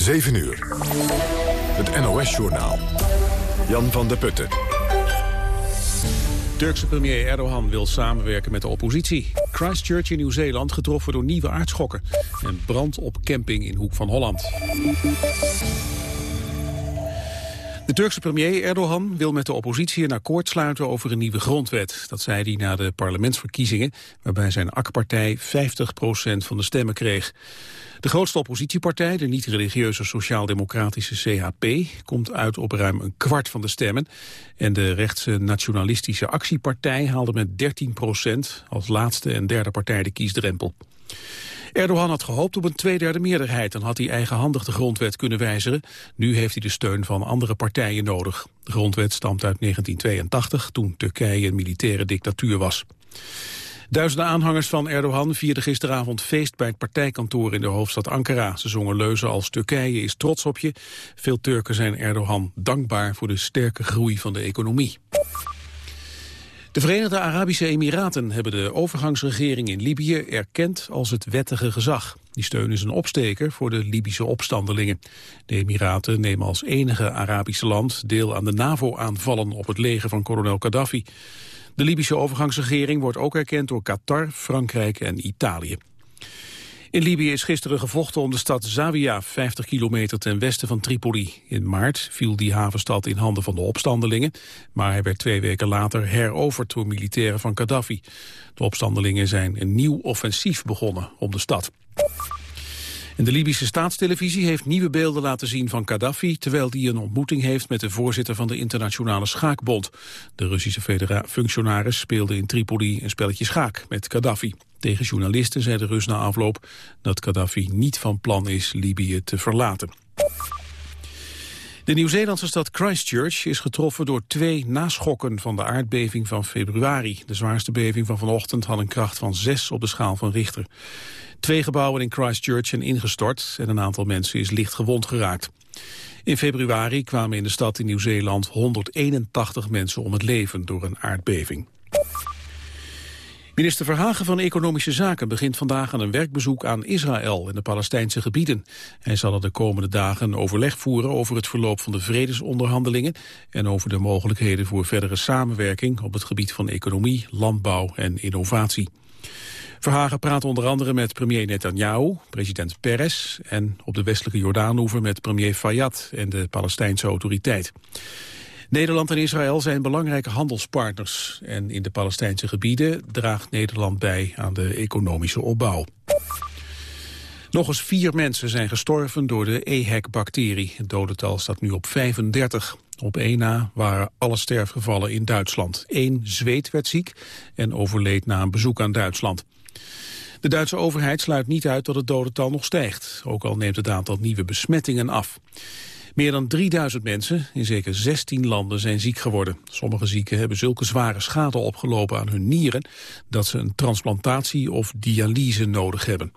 7 uur. Het NOS-journaal. Jan van der Putten. Turkse premier Erdogan wil samenwerken met de oppositie. Christchurch in Nieuw-Zeeland getroffen door nieuwe aardschokken. En brand op camping in Hoek van Holland. De Turkse premier Erdogan wil met de oppositie een akkoord sluiten over een nieuwe grondwet. Dat zei hij na de parlementsverkiezingen, waarbij zijn AK-partij 50% van de stemmen kreeg. De grootste oppositiepartij, de niet-religieuze sociaal-democratische CHP, komt uit op ruim een kwart van de stemmen. En de rechtse nationalistische actiepartij haalde met 13% als laatste en derde partij de kiesdrempel. Erdogan had gehoopt op een tweederde meerderheid en had hij eigenhandig de grondwet kunnen wijzigen. Nu heeft hij de steun van andere partijen nodig. De grondwet stamt uit 1982, toen Turkije een militaire dictatuur was. Duizenden aanhangers van Erdogan vierden gisteravond feest bij het partijkantoor in de hoofdstad Ankara. Ze zongen leuzen als Turkije is trots op je. Veel Turken zijn Erdogan dankbaar voor de sterke groei van de economie. De Verenigde Arabische Emiraten hebben de overgangsregering in Libië erkend als het wettige gezag. Die steun is een opsteker voor de Libische opstandelingen. De Emiraten nemen als enige Arabische land deel aan de NAVO-aanvallen op het leger van kolonel Gaddafi. De Libische overgangsregering wordt ook erkend door Qatar, Frankrijk en Italië. In Libië is gisteren gevochten om de stad Zawiya, 50 kilometer ten westen van Tripoli. In maart viel die havenstad in handen van de opstandelingen, maar hij werd twee weken later heroverd door militairen van Gaddafi. De opstandelingen zijn een nieuw offensief begonnen om de stad. De Libische staatstelevisie heeft nieuwe beelden laten zien van Gaddafi... terwijl die een ontmoeting heeft met de voorzitter van de Internationale Schaakbond. De Russische functionaris speelde in Tripoli een spelletje schaak met Gaddafi. Tegen journalisten zei de Rus na afloop dat Gaddafi niet van plan is Libië te verlaten. De Nieuw-Zeelandse stad Christchurch is getroffen door twee naschokken van de aardbeving van februari. De zwaarste beving van vanochtend had een kracht van 6 op de schaal van Richter. Twee gebouwen in Christchurch zijn ingestort en een aantal mensen is licht gewond geraakt. In februari kwamen in de stad in Nieuw-Zeeland 181 mensen om het leven door een aardbeving. Minister Verhagen van Economische Zaken begint vandaag aan een werkbezoek aan Israël en de Palestijnse gebieden. Hij zal er de komende dagen overleg voeren over het verloop van de vredesonderhandelingen en over de mogelijkheden voor verdere samenwerking op het gebied van economie, landbouw en innovatie. Verhagen praat onder andere met premier Netanyahu, president Peres... en op de westelijke Jordaanoever met premier Fayyad en de Palestijnse autoriteit. Nederland en Israël zijn belangrijke handelspartners... en in de Palestijnse gebieden draagt Nederland bij aan de economische opbauw. Nog eens vier mensen zijn gestorven door de EHEC-bacterie. Het dodental staat nu op 35. Op één na waren alle sterfgevallen in Duitsland. Eén zweet werd ziek en overleed na een bezoek aan Duitsland. De Duitse overheid sluit niet uit dat het dodental nog stijgt. Ook al neemt het aantal nieuwe besmettingen af. Meer dan 3000 mensen in zeker 16 landen zijn ziek geworden. Sommige zieken hebben zulke zware schade opgelopen aan hun nieren... dat ze een transplantatie of dialyse nodig hebben.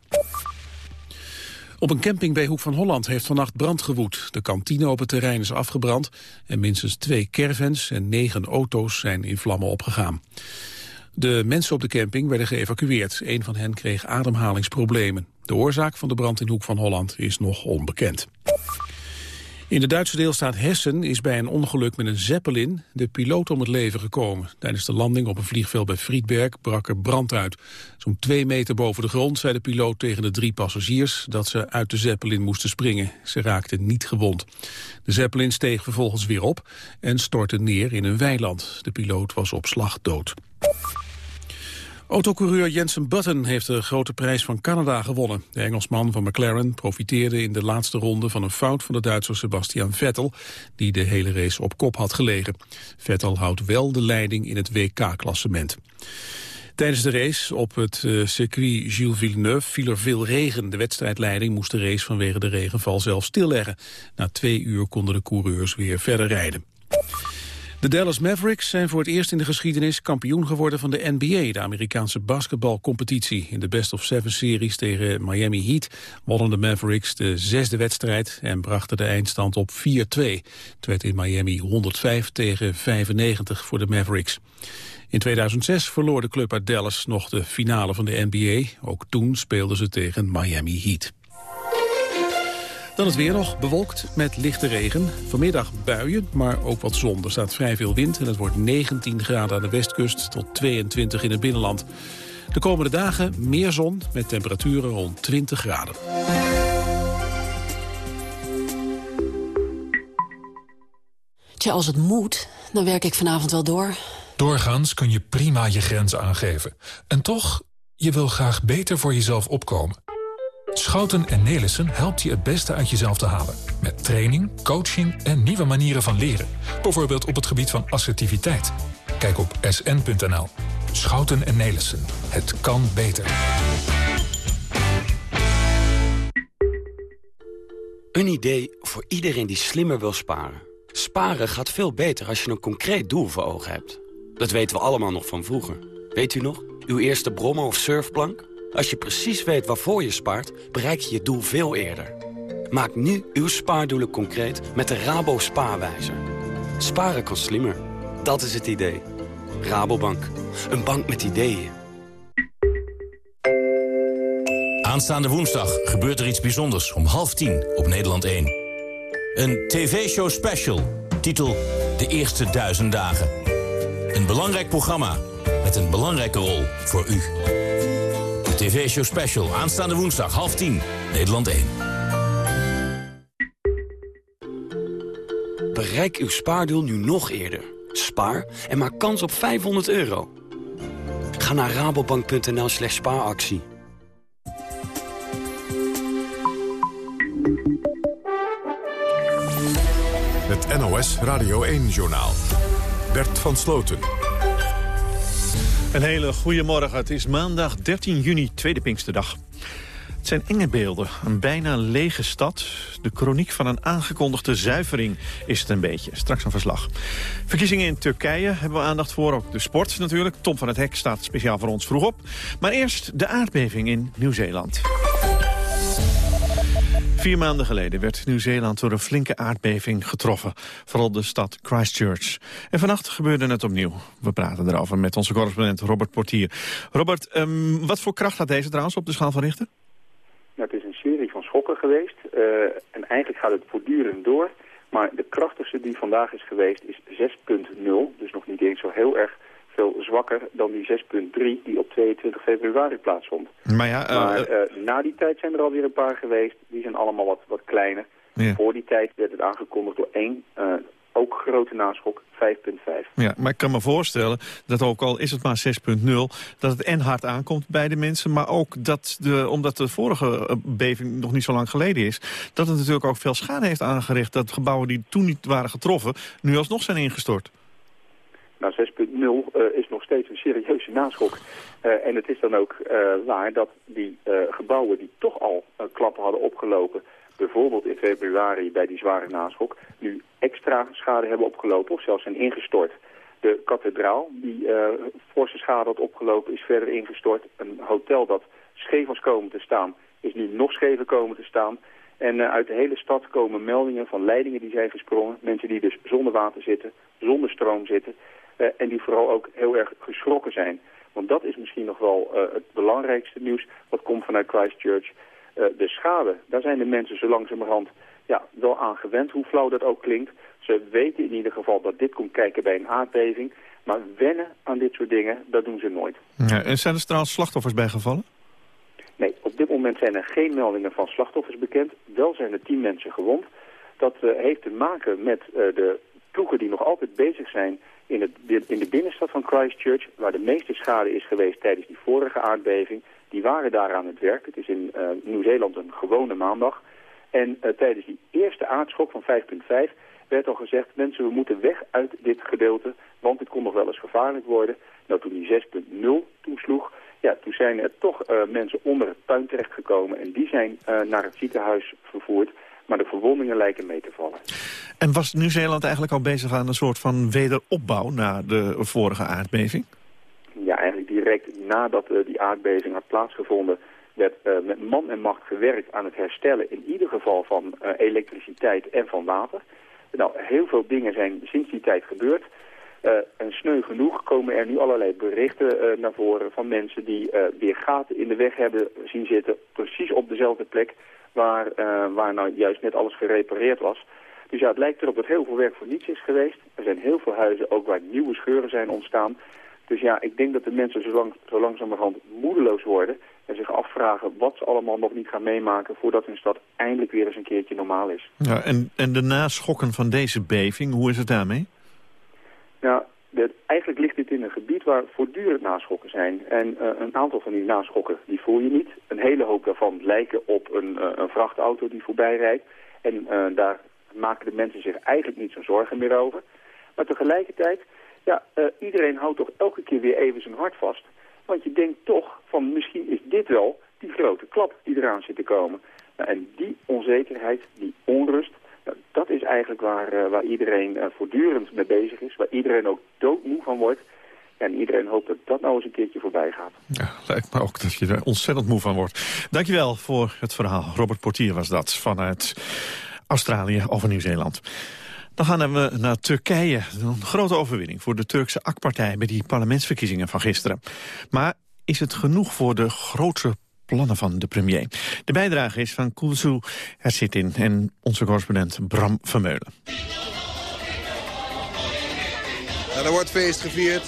Op een camping bij Hoek van Holland heeft vannacht brand gewoed. De kantine op het terrein is afgebrand en minstens twee caravans en negen auto's zijn in vlammen opgegaan. De mensen op de camping werden geëvacueerd. Een van hen kreeg ademhalingsproblemen. De oorzaak van de brand in Hoek van Holland is nog onbekend. In de Duitse deelstaat Hessen is bij een ongeluk met een Zeppelin de piloot om het leven gekomen. Tijdens de landing op een vliegveld bij Friedberg brak er brand uit. Zo'n twee meter boven de grond zei de piloot tegen de drie passagiers dat ze uit de Zeppelin moesten springen. Ze raakten niet gewond. De Zeppelin steeg vervolgens weer op en stortte neer in een weiland. De piloot was op slag dood. Autocoureur Jensen Button heeft de grote prijs van Canada gewonnen. De Engelsman van McLaren profiteerde in de laatste ronde van een fout van de Duitser Sebastian Vettel, die de hele race op kop had gelegen. Vettel houdt wel de leiding in het WK-klassement. Tijdens de race op het uh, circuit Gilles Villeneuve viel er veel regen. De wedstrijdleiding moest de race vanwege de regenval zelf stilleggen. Na twee uur konden de coureurs weer verder rijden. De Dallas Mavericks zijn voor het eerst in de geschiedenis kampioen geworden van de NBA, de Amerikaanse basketbalcompetitie. In de best of seven series tegen Miami Heat wonnen de Mavericks de zesde wedstrijd en brachten de eindstand op 4-2. Het werd in Miami 105 tegen 95 voor de Mavericks. In 2006 verloor de club uit Dallas nog de finale van de NBA. Ook toen speelden ze tegen Miami Heat. Dan het weer nog bewolkt met lichte regen. Vanmiddag buien, maar ook wat zon. Er staat vrij veel wind en het wordt 19 graden aan de westkust tot 22 in het binnenland. De komende dagen meer zon met temperaturen rond 20 graden. Tja, als het moet, dan werk ik vanavond wel door. Doorgaans kun je prima je grenzen aangeven. En toch, je wil graag beter voor jezelf opkomen. Schouten en Nelissen helpt je het beste uit jezelf te halen. Met training, coaching en nieuwe manieren van leren. Bijvoorbeeld op het gebied van assertiviteit. Kijk op sn.nl. Schouten en Nelissen. Het kan beter. Een idee voor iedereen die slimmer wil sparen. Sparen gaat veel beter als je een concreet doel voor ogen hebt. Dat weten we allemaal nog van vroeger. Weet u nog? Uw eerste brommer of surfplank? Als je precies weet waarvoor je spaart, bereik je je doel veel eerder. Maak nu uw spaardoelen concreet met de Rabo Spaarwijzer. Sparen kan slimmer. Dat is het idee. Rabobank. Een bank met ideeën. Aanstaande woensdag gebeurt er iets bijzonders om half tien op Nederland 1. Een tv-show special, titel De Eerste Duizend Dagen. Een belangrijk programma met een belangrijke rol voor u. De tv-show special, aanstaande woensdag, half tien, Nederland 1. Bereik uw spaardoel nu nog eerder. Spaar en maak kans op 500 euro. Ga naar rabobank.nl slash spaaractie. Het NOS Radio 1-journaal. Bert van Sloten. Een hele goede morgen. Het is maandag 13 juni, tweede Pinksterdag. Het zijn enge beelden. Een bijna lege stad. De chroniek van een aangekondigde zuivering is het een beetje. Straks een verslag. Verkiezingen in Turkije hebben we aandacht voor. Ook de sport natuurlijk. Tom van het Hek staat speciaal voor ons vroeg op. Maar eerst de aardbeving in Nieuw-Zeeland. Vier maanden geleden werd Nieuw-Zeeland door een flinke aardbeving getroffen. Vooral de stad Christchurch. En vannacht gebeurde het opnieuw. We praten erover met onze correspondent Robert Portier. Robert, um, wat voor kracht had deze trouwens op de schaal van Richter? Nou, het is een serie van schokken geweest. Uh, en eigenlijk gaat het voortdurend door. Maar de krachtigste die vandaag is geweest is 6.0. Dus nog niet eens zo heel erg veel zwakker dan die 6.3 die op 22 februari plaatsvond. Maar, ja, uh, maar uh, na die tijd zijn er alweer een paar geweest. Die zijn allemaal wat, wat kleiner. Ja. Voor die tijd werd het aangekondigd door één, uh, ook grote naschok, 5.5. Ja, maar ik kan me voorstellen dat ook al is het maar 6.0... dat het en hard aankomt bij de mensen... maar ook dat, de, omdat de vorige beving nog niet zo lang geleden is... dat het natuurlijk ook veel schade heeft aangericht... dat gebouwen die toen niet waren getroffen nu alsnog zijn ingestort. Nou, 6.0 uh, is nog steeds een serieuze naschok. Uh, en het is dan ook uh, waar dat die gebouwen die toch al klappen hadden opgelopen... bijvoorbeeld in februari bij die zware naschok... nu extra schade hebben opgelopen of zelfs zijn ingestort. De kathedraal die forse schade had opgelopen is verder ingestort. Een hotel dat scheef was komen te staan is nu nog schever komen te staan... En uit de hele stad komen meldingen van leidingen die zijn gesprongen. Mensen die dus zonder water zitten, zonder stroom zitten. Uh, en die vooral ook heel erg geschrokken zijn. Want dat is misschien nog wel uh, het belangrijkste nieuws wat komt vanuit Christchurch. Uh, de schade, daar zijn de mensen zo langzamerhand ja, wel aan gewend, hoe flauw dat ook klinkt. Ze weten in ieder geval dat dit komt kijken bij een aardbeving. Maar wennen aan dit soort dingen, dat doen ze nooit. Ja, en zijn er trouwens slachtoffers bijgevallen? Nee, op dit moment zijn er geen meldingen van slachtoffers bekend. Wel zijn er tien mensen gewond. Dat uh, heeft te maken met uh, de ploegen die nog altijd bezig zijn in, in de binnenstad van Christchurch, waar de meeste schade is geweest tijdens die vorige aardbeving. Die waren daar aan het werk. Het is in uh, Nieuw-Zeeland een gewone maandag. En uh, tijdens die eerste aardschok van 5.5 werd al gezegd... mensen, we moeten weg uit dit gedeelte, want het kon nog wel eens gevaarlijk worden. Nou, toen die 6.0 toesloeg, ja, toen zijn er toch uh, mensen onder het puin terechtgekomen... en die zijn naar het ziekenhuis vervoerd... Maar de verwondingen lijken mee te vallen. En was Nieuw-Zeeland eigenlijk al bezig aan een soort van wederopbouw na de vorige aardbeving? Ja, eigenlijk direct nadat uh, die aardbeving had plaatsgevonden... werd uh, met man en macht gewerkt aan het herstellen in ieder geval van uh, elektriciteit en van water. Nou, heel veel dingen zijn sinds die tijd gebeurd. Uh, en sneu genoeg komen er nu allerlei berichten naar voren van mensen die weer gaten in de weg hebben zien zitten, precies op dezelfde plek waar, waar nou juist net alles gerepareerd was. Dus ja, het lijkt erop dat heel veel werk voor niets is geweest. Er zijn heel veel huizen ook waar nieuwe scheuren zijn ontstaan. Dus ja, ik denk dat de mensen zo, lang, zo langzamerhand moedeloos worden... en zich afvragen wat ze allemaal nog niet gaan meemaken... voordat hun stad eindelijk weer eens een keertje normaal is. Ja, en, en de naschokken van deze beving, hoe is het daarmee? Nou, eigenlijk ligt dit in een gebied waar voortdurend naschokken zijn. En uh, een aantal van die naschokken die voel je niet. Een hele hoop daarvan lijken op een, uh, een vrachtauto die voorbij rijdt. En uh, daar maken de mensen zich eigenlijk niet zo'n zorgen meer over. Maar tegelijkertijd ja, iedereen houdt toch elke keer weer even zijn hart vast. Want je denkt toch van misschien is dit wel die grote klap die eraan zit te komen. Nou, en die onzekerheid, die onrust, dat is eigenlijk waar, uh, waar iedereen uh, voortdurend mee bezig is. Waar iedereen ook doodmoe van wordt. En iedereen hoopt dat dat nou eens een keertje voorbij gaat. Ja, lijkt me ook dat je er ontzettend moe van wordt. Dankjewel voor het verhaal. Robert Portier was dat vanuit Australië over Nieuw-Zeeland. Dan gaan we naar Turkije. Een grote overwinning voor de Turkse AK-partij... bij die parlementsverkiezingen van gisteren. Maar is het genoeg voor de grootste plannen van de premier? De bijdrage is van Kulsu Hersitin en onze correspondent Bram Vermeulen. En er wordt feest gevierd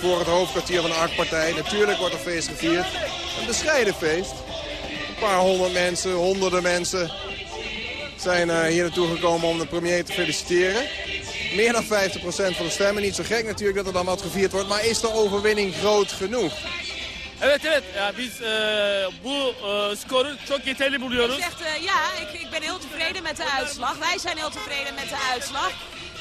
voor het hoofdkwartier van de AK-partij. Natuurlijk wordt er feest gevierd. Een bescheiden feest. Een paar honderd mensen, honderden mensen zijn uh, hier naartoe gekomen om de premier te feliciteren. Meer dan 50% van de stemmen. Niet zo gek natuurlijk dat er dan wat gevierd wordt. Maar is de overwinning groot genoeg? Evet evet ya biz e, bu e, skoru çok yeterli buluyoruz. Zegt, uh, ja, ik, ik ben heel tevreden met de uitslag. Wij zijn heel tevreden met de uitslag.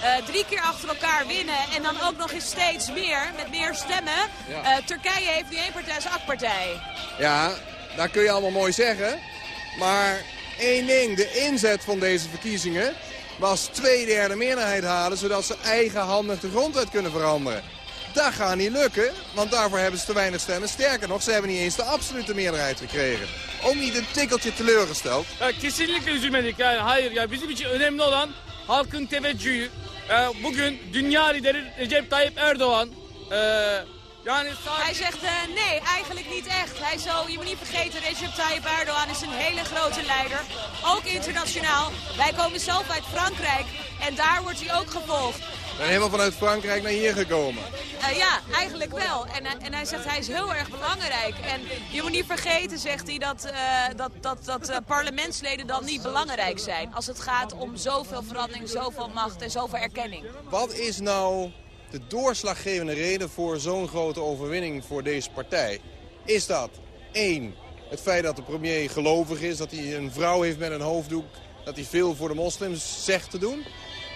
Uh, drie keer achter elkaar winnen en dan ook nog eens steeds meer, met meer stemmen. Ja. Uh, Turkije heeft nu één partij als AK-partij. Ja, dat kun je allemaal mooi zeggen. Maar één ding, de inzet van deze verkiezingen was twee derde meerderheid halen... zodat ze eigenhandig de grondwet kunnen veranderen. Dat gaat niet lukken, want daarvoor hebben ze te weinig stemmen. Sterker nog, ze hebben niet eens de absolute meerderheid gekregen. Ook niet een tikkeltje teleurgesteld. Ja, kesinlikle üzülmedik. Yani hayır ya bizim için önemli olan halkın teveccühü. Bugün dünya lideri Recep Tayyip Erdoğan uh, Yani Hij zegt uh, nee, eigenlijk niet echt. Hij zo, je moet niet vergeten, Recep Tayyip Erdogan is een hele grote leider. Ook internationaal. Wij komen zelf uit Frankrijk en daar wordt hij ook gevolgd. En helemaal vanuit Frankrijk naar hier gekomen? Uh, ja, eigenlijk wel. En, en hij zegt hij is heel erg belangrijk. En je moet niet vergeten, zegt hij, dat, uh, dat, dat, dat uh, parlementsleden dan niet belangrijk zijn. Als het gaat om zoveel verandering, zoveel macht en zoveel erkenning. Wat is nou de doorslaggevende reden voor zo'n grote overwinning voor deze partij? Is dat één, het feit dat de premier gelovig is, dat hij een vrouw heeft met een hoofddoek, dat hij veel voor de moslims zegt te doen?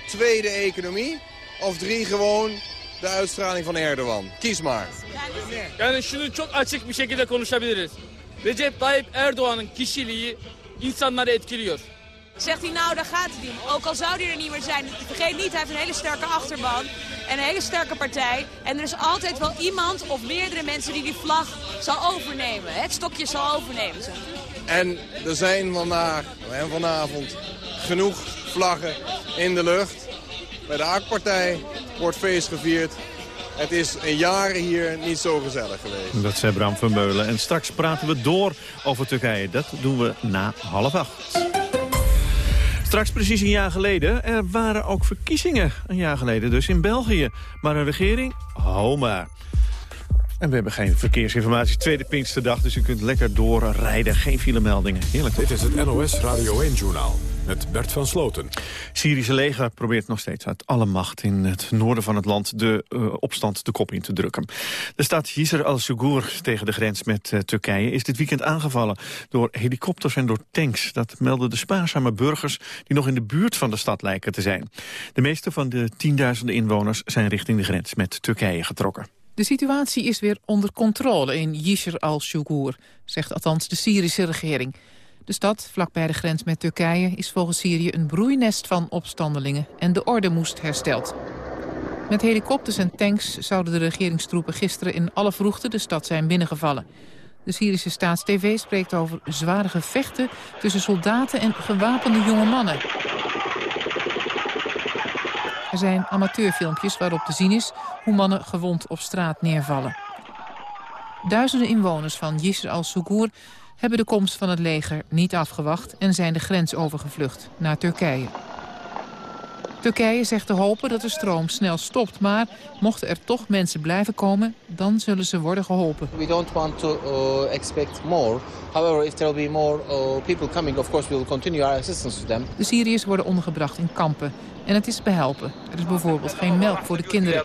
Twee, de economie. Of drie, gewoon de uitstraling van Erdogan. Kies maar. Yani şunu çok açık bir şekilde konuşabiliriz. Recep Tayyip Erdoğan'ın kişiliği insanları etkiliyor. Zegt hij, nou, daar gaat het niet. Ook al zou hij er niet meer zijn. Vergeet niet, hij heeft een hele sterke achterban. En een hele sterke partij. En er is altijd wel iemand of meerdere mensen die die vlag zal overnemen. Het stokje zal overnemen. En er zijn vandaag en vanavond genoeg vlaggen in de lucht. Bij de AK-partij wordt feest gevierd. Het is in jaren hier niet zo gezellig geweest. Dat zei Bram van Meulen. En straks praten we door over Turkije. Dat doen we na half acht. Straks precies een jaar geleden. Er waren ook verkiezingen een jaar geleden, dus in België. Maar een regering, hou maar. En we hebben geen verkeersinformatie. Tweede Pinksterdag, dus u kunt lekker doorrijden. Geen filemeldingen. Heerlijk. Dit is het NOS Radio 1-journaal met Bert van Sloten. Syrische leger probeert nog steeds uit alle macht in het noorden van het land de uh, opstand de kop in te drukken. De stad Yisr al-Sugur tegen de grens met uh, Turkije is dit weekend aangevallen door helikopters en door tanks. Dat melden de spaarzame burgers die nog in de buurt van de stad lijken te zijn. De meeste van de tienduizenden inwoners zijn richting de grens met Turkije getrokken. De situatie is weer onder controle in Yisr al-Shugur, zegt althans de Syrische regering. De stad, vlakbij de grens met Turkije, is volgens Syrië een broeinest van opstandelingen en de orde moest hersteld. Met helikopters en tanks zouden de regeringstroepen gisteren in alle vroegte de stad zijn binnengevallen. De Syrische staatstv spreekt over zware gevechten tussen soldaten en gewapende jonge mannen. Er zijn amateurfilmpjes waarop te zien is hoe mannen gewond op straat neervallen. Duizenden inwoners van Yisr al-Sugur hebben de komst van het leger niet afgewacht en zijn de grens overgevlucht naar Turkije. Turkije zegt te hopen dat de stroom snel stopt, maar mochten er toch mensen blijven komen, dan zullen ze worden geholpen. We don't want to uh, expect more. However, if there will be more uh, people coming, of course we will continue our assistance to them. De Syriërs worden ondergebracht in kampen en het is behelpen. Er is bijvoorbeeld geen melk voor de kinderen.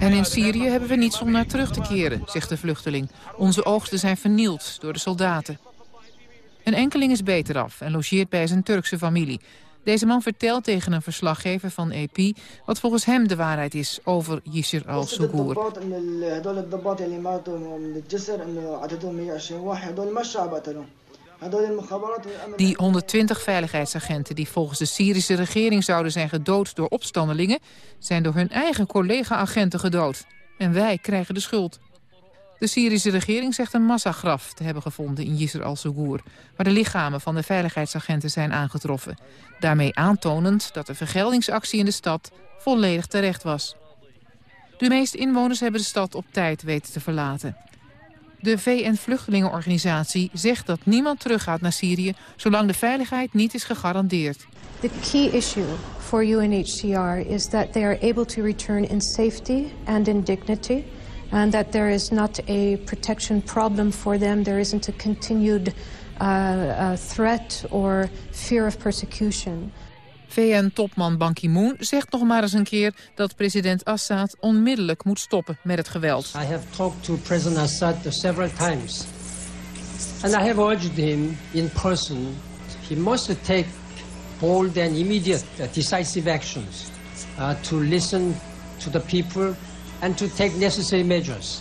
En in Syrië hebben we niets om naar terug te keren, zegt de vluchteling. Onze oogsten zijn vernield door de soldaten. Een enkeling is beter af en logeert bij zijn Turkse familie. Deze man vertelt tegen een verslaggever van EP wat volgens hem de waarheid is over Yisr al-Sugur. Die 120 veiligheidsagenten die volgens de Syrische regering zouden zijn gedood door opstandelingen... zijn door hun eigen collega-agenten gedood. En wij krijgen de schuld. De Syrische regering zegt een massagraf te hebben gevonden in Yisr al-Sugur... waar de lichamen van de veiligheidsagenten zijn aangetroffen. Daarmee aantonend dat de vergeldingsactie in de stad volledig terecht was. De meeste inwoners hebben de stad op tijd weten te verlaten. De VN-vluchtelingenorganisatie zegt dat niemand teruggaat naar Syrië... zolang de veiligheid niet is gegarandeerd. The key issue for UNHCR is that they are able to return in safety and in dignity and that there is not a protection problem for them. There isn't a continued uh, uh, threat or fear of persecution. VN-topman Ban Ki-moon zegt nog maar eens een keer dat president Assad onmiddellijk moet stoppen met het geweld. I have talked to President Assad several times. And I have urged him in person, he must take bold and immediate decisive actions uh, to listen to the people and to take necessary measures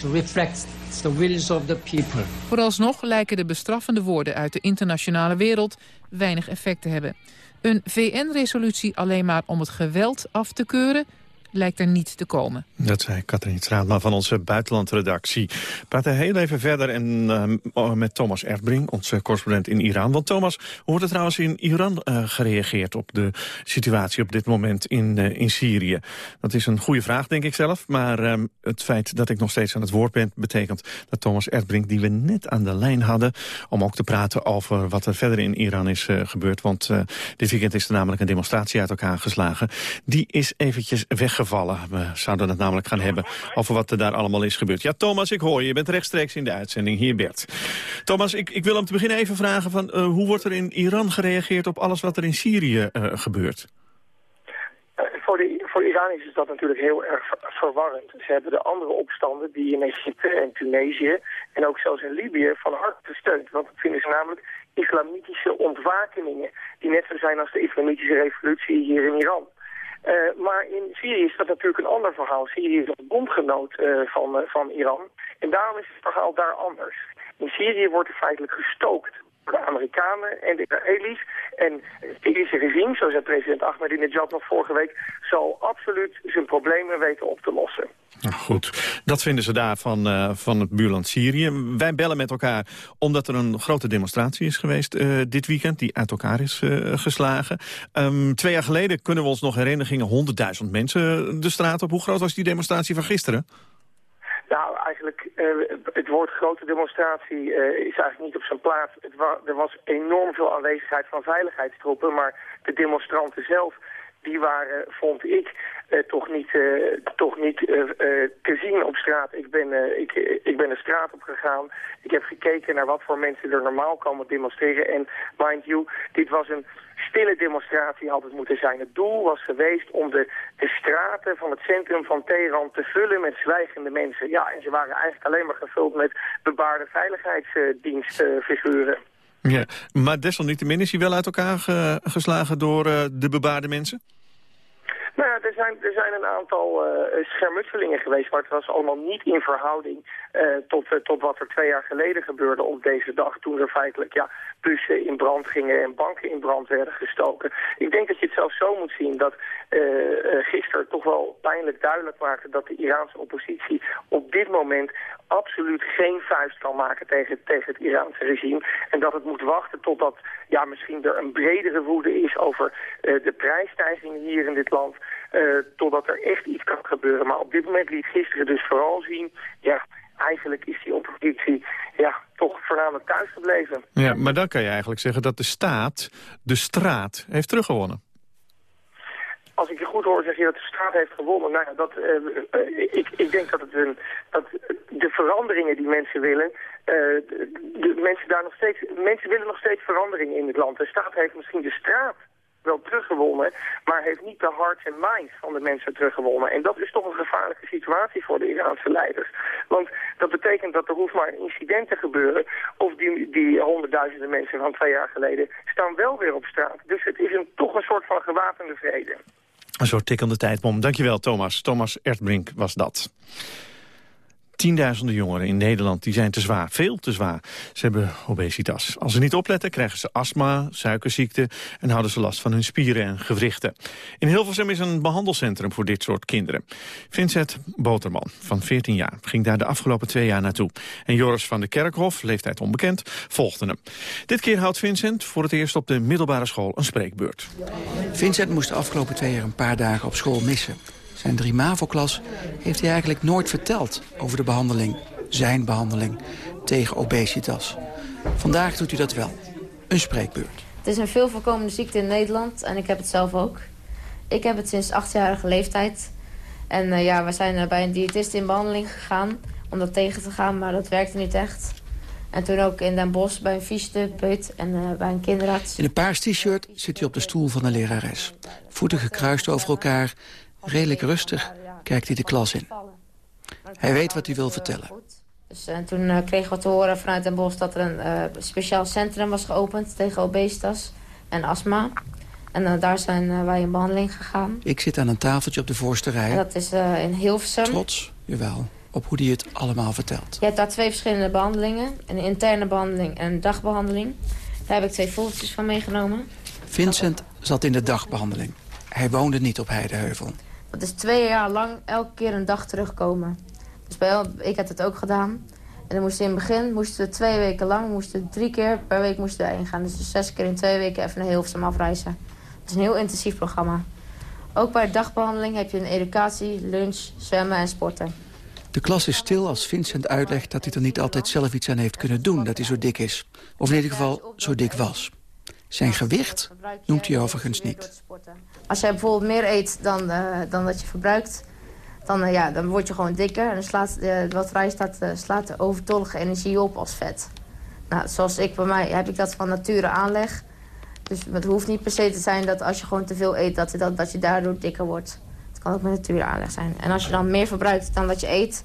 to reflect the wills of the people. Vooralsnog lijken de bestraffende woorden uit de internationale wereld weinig effect te hebben. Een VN-resolutie alleen maar om het geweld af te keuren lijkt er niet te komen. Dat zei Katrien Straatman van onze buitenlandredactie. We praten heel even verder en, uh, met Thomas Erdbrink, onze correspondent in Iran. Want Thomas, hoe wordt er trouwens in Iran uh, gereageerd op de situatie op dit moment in, uh, in Syrië? Dat is een goede vraag, denk ik zelf. Maar um, het feit dat ik nog steeds aan het woord ben... betekent dat Thomas Erdbrink, die we net aan de lijn hadden... om ook te praten over wat er verder in Iran is gebeurd. Want dit weekend is er namelijk een demonstratie uit elkaar geslagen. Die is eventjes weggegaan we zouden het namelijk gaan hebben over wat er daar allemaal is gebeurd. Ja, Thomas, ik hoor je. Je bent rechtstreeks in de uitzending. Hier, Bert. Thomas, ik, ik wil om te beginnen even vragen... Van, uh, hoe wordt er in Iran gereageerd op alles wat er in Syrië uh, gebeurt? Uh, voor, de, voor Iran is dat natuurlijk heel erg verwarrend. Ze hebben de andere opstanden die in Egypte en Tunesië... en ook zelfs in Libië van harte gesteund. Want dat vinden ze namelijk islamitische ontwakeningen... die net zo zijn als de islamitische revolutie hier in Iran. Uh, maar in Syrië is dat natuurlijk een ander verhaal. Syrië is een bondgenoot uh, van, uh, van Iran. En daarom is het verhaal daar anders. In Syrië wordt er feitelijk gestookt de Amerikanen en de Israëli's. En het Syrische regime, zo zei president Ahmadinejad nog vorige week... zal absoluut zijn problemen weten op te lossen. Nou, goed, dat vinden ze daar van, uh, van het buurland Syrië. Wij bellen met elkaar omdat er een grote demonstratie is geweest uh, dit weekend... die uit elkaar is uh, geslagen. Um, twee jaar geleden kunnen we ons nog herinneren... gingen 100.000 mensen de straat op. Hoe groot was die demonstratie van gisteren? Nou, eigenlijk, uh, het woord grote demonstratie uh, is eigenlijk niet op zijn plaats. Het wa er was enorm veel aanwezigheid van veiligheidstroepen, maar de demonstranten zelf, die waren, vond ik, uh, toch niet, toch niet te zien op straat. Ik ben, ik, ik ben de straat op gegaan. Ik heb gekeken naar wat voor mensen er normaal komen demonstreren. En mind you, dit was een stille demonstratie had het moeten zijn. Het doel was geweest om de, de straten van het centrum van Teheran te vullen met zwijgende mensen. Ja, en ze waren eigenlijk alleen maar gevuld met bebaarde veiligheidsdienstfiguren. Ja, maar desalniettemin is hij wel uit elkaar ge geslagen door uh, de bebaarde mensen? Nou ja, er zijn, er zijn een aantal uh, schermutselingen geweest, maar het was allemaal niet in verhouding uh, tot, tot wat er twee jaar geleden gebeurde op deze dag. Toen er feitelijk ja, bussen in brand gingen en banken in brand werden gestoken. Ik denk dat je het zelfs zo moet zien dat gisteren toch wel pijnlijk duidelijk maakte dat de Iraanse oppositie op dit moment absoluut geen vuist kan maken tegen, tegen het Iraanse regime. En dat het moet wachten totdat ja, misschien er een bredere woede is over de prijsstijgingen hier in dit land. totdat er echt iets kan gebeuren. Maar op dit moment liet gisteren dus vooral zien... ja, eigenlijk is die oppositie ja, toch voornamelijk thuis gebleven. Ja, maar dan kan je eigenlijk zeggen dat de staat de straat heeft teruggewonnen. Als ik je goed hoor, zeg je dat de straat heeft gewonnen. Nou ja, dat, uh, ik, ik denk dat, het een, dat de veranderingen die mensen willen... Uh, de, mensen, daar nog steeds, mensen willen nog steeds verandering in het land. De staat heeft misschien de straat wel teruggewonnen, maar heeft niet de hearts en minds van de mensen teruggewonnen. En dat is toch een gevaarlijke situatie voor de Iraanse leiders. Want dat betekent dat er hoeft maar een incident te gebeuren, of die, die honderdduizenden mensen van twee jaar geleden staan wel weer op straat. Dus het is een, toch een soort van gewapende vrede. Een soort tikkende tijdbom. Dankjewel, Thomas. Thomas Ertbrink was dat. Tienduizenden jongeren in Nederland die zijn te zwaar, veel te zwaar. Ze hebben obesitas. Als ze niet opletten krijgen ze astma, suikerziekte... en houden ze last van hun spieren en gewrichten. In Hilversum is een behandelcentrum voor dit soort kinderen. Vincent Boterman van 14 jaar ging daar de afgelopen twee jaar naartoe. En Joris van de Kerkhof, leeftijd onbekend, volgde hem. Dit keer houdt Vincent voor het eerst op de middelbare school een spreekbeurt. Vincent moest de afgelopen twee jaar een paar dagen op school missen. Zijn drie MAVO-klas heeft hij eigenlijk nooit verteld over de behandeling, zijn behandeling, tegen obesitas. Vandaag doet hij dat wel. Een spreekbeurt. Het is een veel voorkomende ziekte in Nederland en ik heb het zelf ook. Ik heb het sinds achtjarige leeftijd. En uh, ja, we zijn bij een diëtist in behandeling gegaan om dat tegen te gaan, maar dat werkte niet echt. En toen ook in Den Bosch bij een fysiotherapeut en uh, bij een kinderarts. In een paars t-shirt zit hij op de stoel van de lerares. Voeten gekruist over elkaar Redelijk rustig kijkt hij de klas in. Hij weet wat hij wil vertellen. Dus, en toen uh, kregen we te horen vanuit Den Bosch dat er een uh, speciaal centrum was geopend tegen obesitas en astma. En uh, daar zijn wij in behandeling gegaan. Ik zit aan een tafeltje op de voorste rij. En dat is in Hilversum. Trots, jawel, op hoe hij het allemaal vertelt. Je hebt daar twee verschillende behandelingen. Een interne behandeling en een dagbehandeling. Daar heb ik twee fotootjes van meegenomen. Vincent zat in de dagbehandeling. Hij woonde niet op Heideheuvel. Dat is twee jaar lang elke keer een dag terugkomen. Dus bij, ik heb het ook gedaan. En dan moesten in het begin moesten we twee weken lang, moesten drie keer per week moesten we heen gaan. Dus zes keer in twee weken even naar Hilversum afreizen. Dat is een heel intensief programma. Ook bij de dagbehandeling heb je een educatie, lunch, zwemmen en sporten. De klas is stil als Vincent uitlegt dat hij er niet altijd zelf iets aan heeft kunnen doen... dat hij zo dik is. Of in ieder geval zo dik was. Zijn gewicht noemt hij overigens niet. Als jij bijvoorbeeld meer eet dan, uh, dan dat je verbruikt... Dan, uh, ja, dan word je gewoon dikker. En dan slaat, uh, wat rijst staat, slaat de overtollige energie op als vet. Nou, zoals ik bij mij heb ik dat van nature aanleg. Dus het hoeft niet per se te zijn dat als je gewoon te veel eet... dat, dat, dat je daardoor dikker wordt. Het kan ook met nature aanleg zijn. En als je dan meer verbruikt dan dat je eet...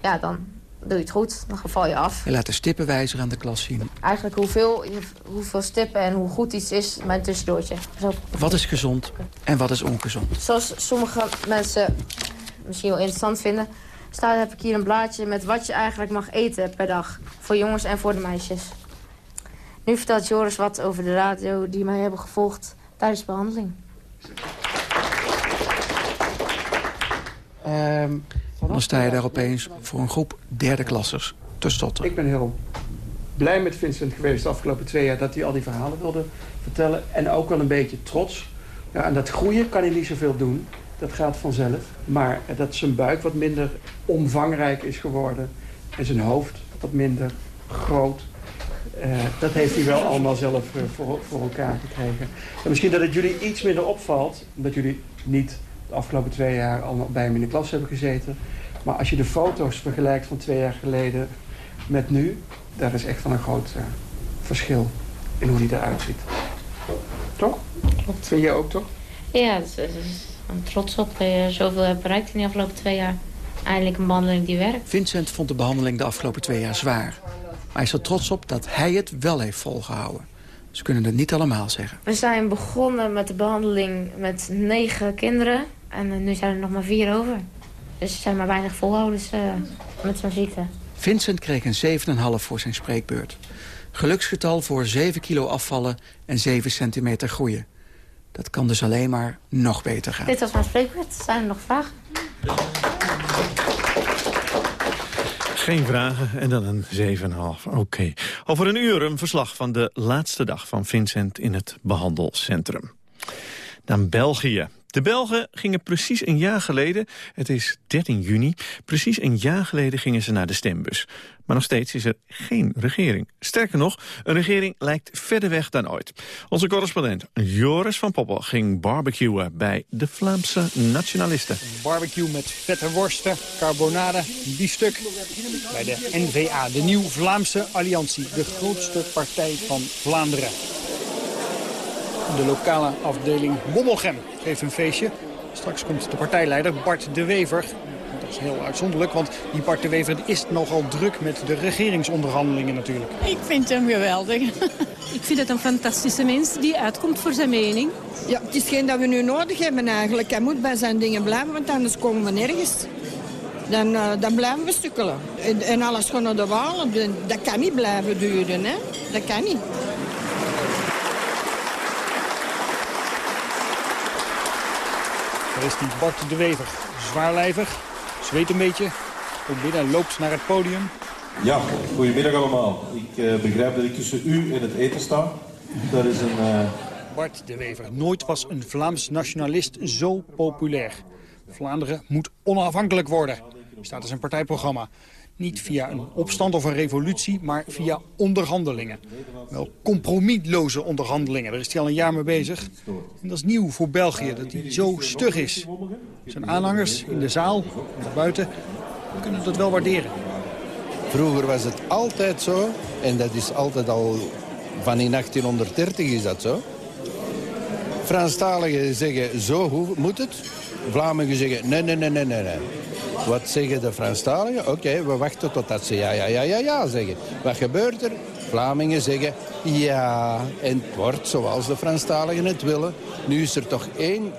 ja, dan doe je het goed, dan val je af. Je laat de stippenwijzer aan de klas zien. Eigenlijk hoeveel, hoeveel stippen en hoe goed iets is, mijn tussendoortje. Zo. Wat is gezond en wat is ongezond? Zoals sommige mensen misschien wel interessant vinden... staat heb ik hier een blaadje met wat je eigenlijk mag eten per dag. Voor jongens en voor de meisjes. Nu vertelt Joris wat over de radio die mij hebben gevolgd tijdens behandeling. Um, dan sta je daar opeens voor een groep derde klassers te stotteren. Ik ben heel blij met Vincent geweest de afgelopen twee jaar... dat hij al die verhalen wilde vertellen. En ook wel een beetje trots. Ja, en dat groeien kan hij niet zoveel doen. Dat gaat vanzelf. Maar dat zijn buik wat minder omvangrijk is geworden. En zijn hoofd wat minder groot. Uh, dat heeft hij wel allemaal zelf uh, voor, voor elkaar gekregen. En misschien dat het jullie iets minder opvalt... omdat jullie niet de afgelopen twee jaar allemaal bij hem in de klas hebben gezeten. Maar als je de foto's vergelijkt van twee jaar geleden met nu... daar is echt van een groot uh, verschil in hoe hij eruit ziet. Toch? Klopt. Vind jij ook, toch? Ja, dus, dus, ik ben trots op dat je zoveel hebt bereikt in de afgelopen twee jaar. Eindelijk een behandeling die werkt. Vincent vond de behandeling de afgelopen twee jaar zwaar. Maar hij is er trots op dat hij het wel heeft volgehouden. Ze kunnen het niet allemaal zeggen. We zijn begonnen met de behandeling met negen kinderen. En eh, nu zijn er nog maar vier over. Dus er zijn maar weinig volhouders uh, met zo'n ziekte. Vincent kreeg een 7,5 voor zijn spreekbeurt. Geluksgetal voor 7 kilo afvallen en 7 centimeter groeien. Dat kan dus alleen maar nog beter gaan. Dit was mijn spreekbeurt. Zijn er nog vragen? Geen vragen en dan een 7,5. Oké. Over een uur een verslag van de laatste dag van Vincent in het behandelcentrum. Dan België. De Belgen gingen precies een jaar geleden, het is 13 juni... precies een jaar geleden gingen ze naar de stembus. Maar nog steeds is er geen regering. Sterker nog, een regering lijkt verder weg dan ooit. Onze correspondent Joris van Poppel ging barbecuen bij de Vlaamse nationalisten. Barbecue met vette worsten, carbonade, biefstuk. Bij de NVA, de Nieuw Vlaamse Alliantie. De grootste partij van Vlaanderen. De lokale afdeling Bommelgem geeft een feestje. Straks komt de partijleider Bart de Wever. Dat is heel uitzonderlijk, want die Bart de Wever is nogal druk met de regeringsonderhandelingen natuurlijk. Ik vind hem geweldig. Ik vind het een fantastische mens die uitkomt voor zijn mening. Ja, het is geen dat we nu nodig hebben eigenlijk. Hij moet bij zijn dingen blijven, want anders komen we nergens. Dan, uh, dan blijven we stukkelen. En, en alles gewoon naar de walen. Dat kan niet blijven duren, hè. Dat kan niet. Daar is die Bart de Wever, zwaarlijvig, zweet een beetje. Komt binnen, loopt naar het podium. Ja, goedemiddag allemaal. Ik uh, begrijp dat ik tussen u en het eten sta. Dat is een... Uh... Bart de Wever. Nooit was een Vlaams nationalist zo populair. Vlaanderen moet onafhankelijk worden, staat in zijn partijprogramma. Niet via een opstand of een revolutie, maar via onderhandelingen. Wel compromisloze onderhandelingen, daar is hij al een jaar mee bezig. En dat is nieuw voor België, dat hij zo stug is. Zijn aanhangers in de zaal en buiten kunnen dat wel waarderen. Vroeger was het altijd zo, en dat is altijd al van in 1830 is dat zo. Franstaligen zeggen zo moet het. Vlamingen zeggen nee, nee, nee, nee, nee. Wat zeggen de Franstaligen? Oké, we wachten totdat ze ja, ja, ja, ja, ja zeggen. Wat gebeurt er? Vlamingen zeggen ja. En het wordt zoals de Franstaligen het willen. Nu is er toch één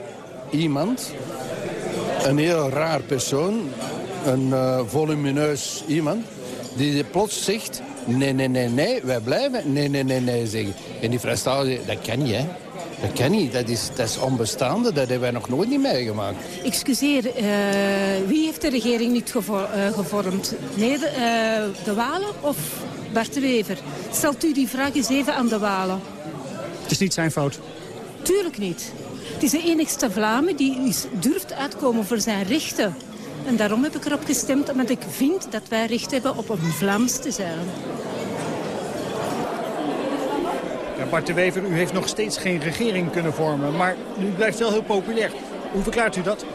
iemand, een heel raar persoon, een uh, volumineus iemand, die plots zegt... Nee, nee, nee, nee, wij blijven nee, nee, nee, nee zeggen. En die Franstaligen dat kan niet, hè. Dat kan niet. Dat is, dat is onbestaande. Dat hebben wij nog nooit niet meegemaakt. Excuseer, uh, wie heeft de regering niet gevo uh, gevormd? Nee, de, uh, de Walen of Bart de Wever? Stelt u die vraag eens even aan de Walen. Het is niet zijn fout. Tuurlijk niet. Het is de enigste Vlaam die is, durft uitkomen voor zijn rechten. En daarom heb ik erop gestemd, omdat ik vind dat wij recht hebben op een Vlaams te zijn. Ja, Bart de Wever, u heeft nog steeds geen regering kunnen vormen, maar u blijft wel heel populair. Hoe verklaart u dat?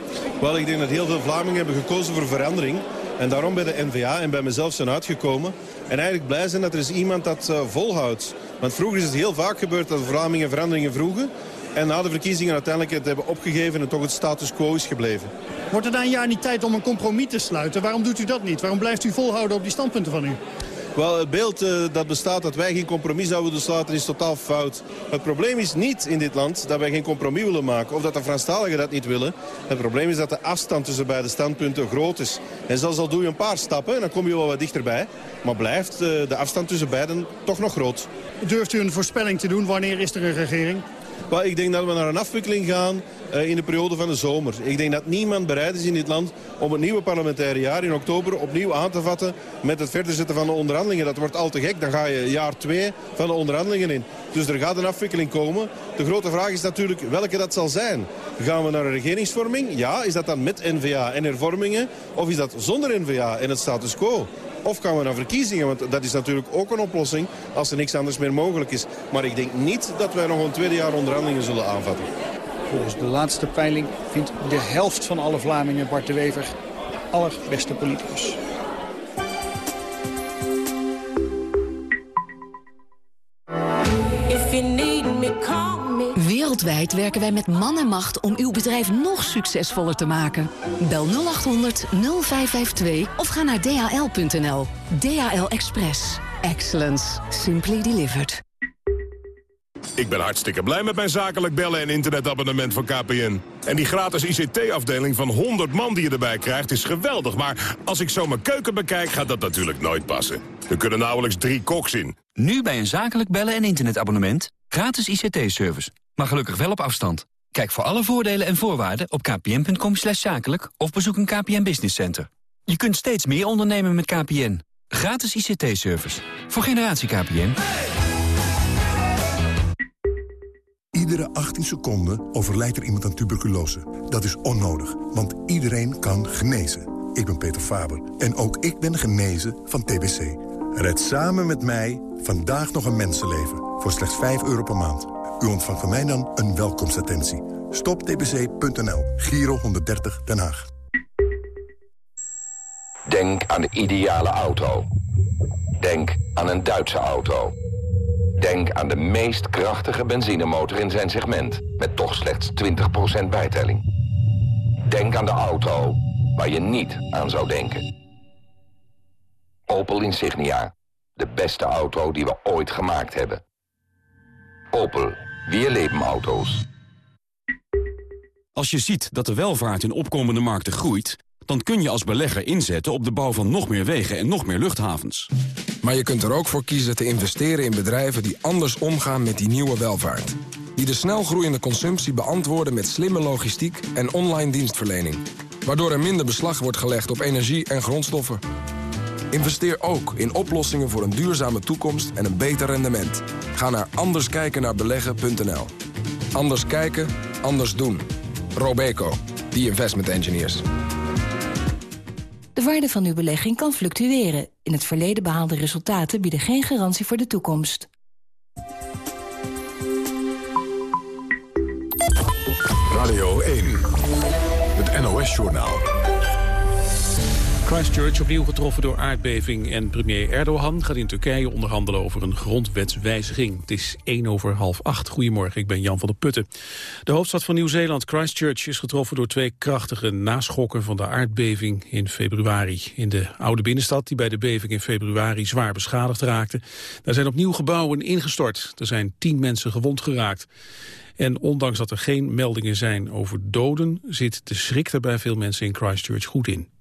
Wel, ik denk dat heel veel Vlamingen hebben gekozen voor verandering. En daarom bij de NVA en bij mezelf zijn uitgekomen. En eigenlijk blij zijn dat er is iemand dat uh, volhoudt. Want vroeger is het heel vaak gebeurd dat Vlamingen veranderingen vroegen. En na de verkiezingen uiteindelijk het hebben opgegeven en toch het status quo is gebleven. Wordt er na een jaar niet tijd om een compromis te sluiten? Waarom doet u dat niet? Waarom blijft u volhouden op die standpunten van u? Wel, het beeld uh, dat bestaat dat wij geen compromis zouden sluiten is totaal fout. Het probleem is niet in dit land dat wij geen compromis willen maken. Of dat de Franstaligen dat niet willen. Het probleem is dat de afstand tussen beide standpunten groot is. En zelfs al doe je een paar stappen, dan kom je wel wat dichterbij. Maar blijft uh, de afstand tussen beiden toch nog groot. Durft u een voorspelling te doen? Wanneer is er een regering? Well, ik denk dat we naar een afwikkeling gaan uh, in de periode van de zomer. Ik denk dat niemand bereid is in dit land om het nieuwe parlementaire jaar in oktober opnieuw aan te vatten met het verder zetten van de onderhandelingen. Dat wordt al te gek. Dan ga je jaar twee van de onderhandelingen in. Dus er gaat een afwikkeling komen. De grote vraag is natuurlijk welke dat zal zijn. Gaan we naar een regeringsvorming? Ja. Is dat dan met N-VA en hervormingen? Of is dat zonder N-VA en het status quo? Of gaan we naar verkiezingen, want dat is natuurlijk ook een oplossing als er niks anders meer mogelijk is. Maar ik denk niet dat wij nog een tweede jaar onderhandelingen zullen aanvatten. Volgens de laatste peiling vindt de helft van alle Vlamingen Bart de Wever allerbeste politicus. Wereldwijd werken wij met man en macht om uw bedrijf nog succesvoller te maken. Bel 0800 0552 of ga naar dhl.nl. DHL Express. Excellence. Simply delivered. Ik ben hartstikke blij met mijn zakelijk bellen en internetabonnement van KPN. En die gratis ICT-afdeling van 100 man die je erbij krijgt is geweldig. Maar als ik zo mijn keuken bekijk, gaat dat natuurlijk nooit passen. Er kunnen nauwelijks drie koks in. Nu bij een zakelijk bellen en internetabonnement. Gratis ICT-service. Maar gelukkig wel op afstand. Kijk voor alle voordelen en voorwaarden op kpn.com zakelijk... of bezoek een KPN Business Center. Je kunt steeds meer ondernemen met KPN. Gratis ICT-service. Voor generatie KPN. Iedere 18 seconden overlijdt er iemand aan tuberculose. Dat is onnodig, want iedereen kan genezen. Ik ben Peter Faber en ook ik ben genezen van TBC. Red samen met mij vandaag nog een mensenleven voor slechts 5 euro per maand. U ontvangt van mij dan een welkomstattentie. Stoptbc.nl, Giro 130 Den Haag. Denk aan de ideale auto. Denk aan een Duitse auto. Denk aan de meest krachtige benzinemotor in zijn segment... met toch slechts 20% bijtelling. Denk aan de auto waar je niet aan zou denken. Opel Insignia. De beste auto die we ooit gemaakt hebben. Opel. Leven auto's. Als je ziet dat de welvaart in opkomende markten groeit... dan kun je als belegger inzetten op de bouw van nog meer wegen en nog meer luchthavens. Maar je kunt er ook voor kiezen te investeren in bedrijven die anders omgaan met die nieuwe welvaart. Die de snel groeiende consumptie beantwoorden met slimme logistiek en online dienstverlening. Waardoor er minder beslag wordt gelegd op energie en grondstoffen. Investeer ook in oplossingen voor een duurzame toekomst en een beter rendement. Ga naar anderskijkennaarbeleggen.nl. Anders kijken, anders doen. Robeco, the investment engineers. De waarde van uw belegging kan fluctueren. In het verleden behaalde resultaten bieden geen garantie voor de toekomst. Radio 1, het NOS-journaal. Christchurch opnieuw getroffen door aardbeving en premier Erdogan gaat in Turkije onderhandelen over een grondwetswijziging. Het is 1 over half 8. Goedemorgen, ik ben Jan van der Putten. De hoofdstad van Nieuw-Zeeland, Christchurch, is getroffen door twee krachtige naschokken van de aardbeving in februari. In de oude binnenstad, die bij de beving in februari zwaar beschadigd raakte, daar zijn opnieuw gebouwen ingestort. Er zijn tien mensen gewond geraakt. En ondanks dat er geen meldingen zijn over doden, zit de schrik er bij veel mensen in Christchurch goed in.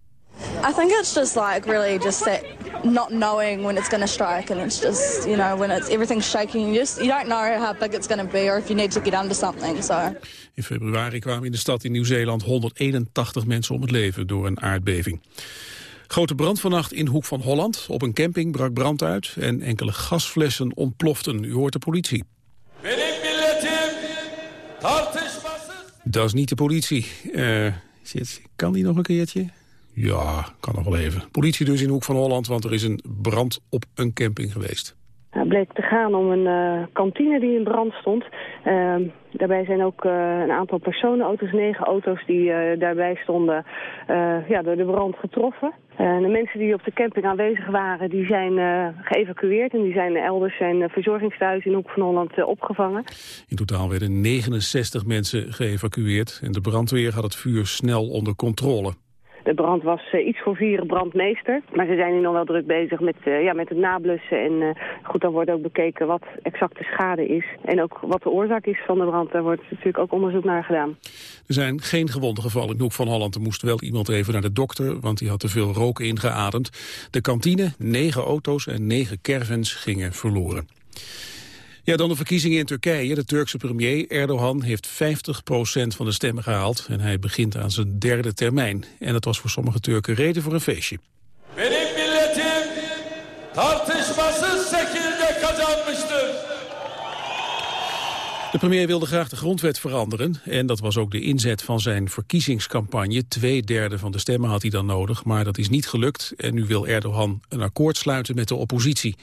I think it's just like really just that not knowing when it's going to strike, and it's just you know when it's everything's shaking, you just you don't know how big it's going to be or if you need to get under something. So. In februari kwamen in de stad in Nieuw-Zeeland 181 mensen om het leven door een aardbeving. Grote brand vannacht in Hoek van Holland. Op een camping brak brand uit en enkele gasflessen ontploften. U hoort de politie. Dat is niet de politie. Uh, kan die nog een keertje? Ja, kan nog wel even. Politie dus in Hoek van Holland, want er is een brand op een camping geweest. Het bleek te gaan om een uh, kantine die in brand stond. Uh, daarbij zijn ook uh, een aantal personenauto's, negen auto's die uh, daarbij stonden, ja, door de brand getroffen. de mensen die op de camping aanwezig waren, die zijn geëvacueerd en die zijn elders zijn verzorgingstehuizen in Hoek van Holland opgevangen. In totaal werden 69 mensen geëvacueerd en de brandweer had het vuur snel onder controle. De brand was uh, iets voor vier brandmeester. Maar ze zijn nu nog wel druk bezig met, uh, ja, met het nablussen. En uh, goed, dan wordt ook bekeken wat exact de schade is. En ook wat de oorzaak is van de brand. Daar wordt natuurlijk ook onderzoek naar gedaan. Er zijn geen gewonden gevallen in Hoek van Holland. Er moest wel iemand even naar de dokter, want die had te veel rook ingeademd. De kantine, negen auto's en negen caravans gingen verloren. Ja, dan de verkiezingen in Turkije. De Turkse premier Erdogan heeft 50% van de stemmen gehaald... en hij begint aan zijn derde termijn. En dat was voor sommige Turken reden voor een feestje. Benim milletim tartışmasız şekilde kazanmıştır. De premier wilde graag de grondwet veranderen en dat was ook de inzet van zijn verkiezingscampagne. Twee derde van de stemmen had hij dan nodig, maar dat is niet gelukt. En nu wil Erdogan een akkoord sluiten met de oppositie.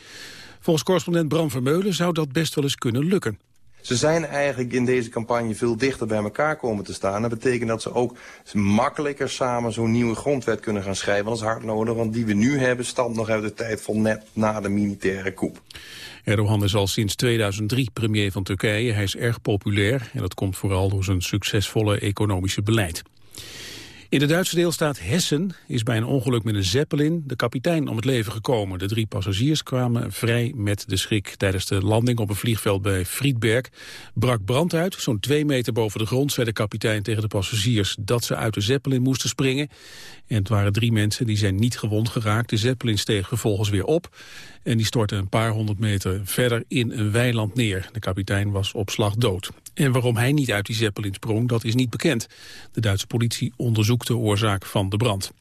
Volgens correspondent Bram Vermeulen zou dat best wel eens kunnen lukken. Ze zijn eigenlijk in deze campagne veel dichter bij elkaar komen te staan. Dat betekent dat ze ook makkelijker samen zo'n nieuwe grondwet kunnen gaan schrijven. Dat is hard nodig, want die we nu hebben stamt nog uit de tijd van net na de militaire coup. Erdogan is al sinds 2003 premier van Turkije. Hij is erg populair en dat komt vooral door zijn succesvolle economische beleid. In de Duitse deelstaat Hessen is bij een ongeluk met een zeppelin de kapitein om het leven gekomen. De drie passagiers kwamen vrij met de schrik. Tijdens de landing op een vliegveld bij Friedberg brak brand uit. Zo'n twee meter boven de grond zei de kapitein tegen de passagiers dat ze uit de zeppelin moesten springen. En het waren drie mensen die zijn niet gewond geraakt. De zeppelin steeg vervolgens weer op en die stortte een paar honderd meter verder in een weiland neer. De kapitein was op slag dood. En waarom hij niet uit die zeppelin sprong, dat is niet bekend. De Duitse politie onderzoekt de oorzaak van de brand.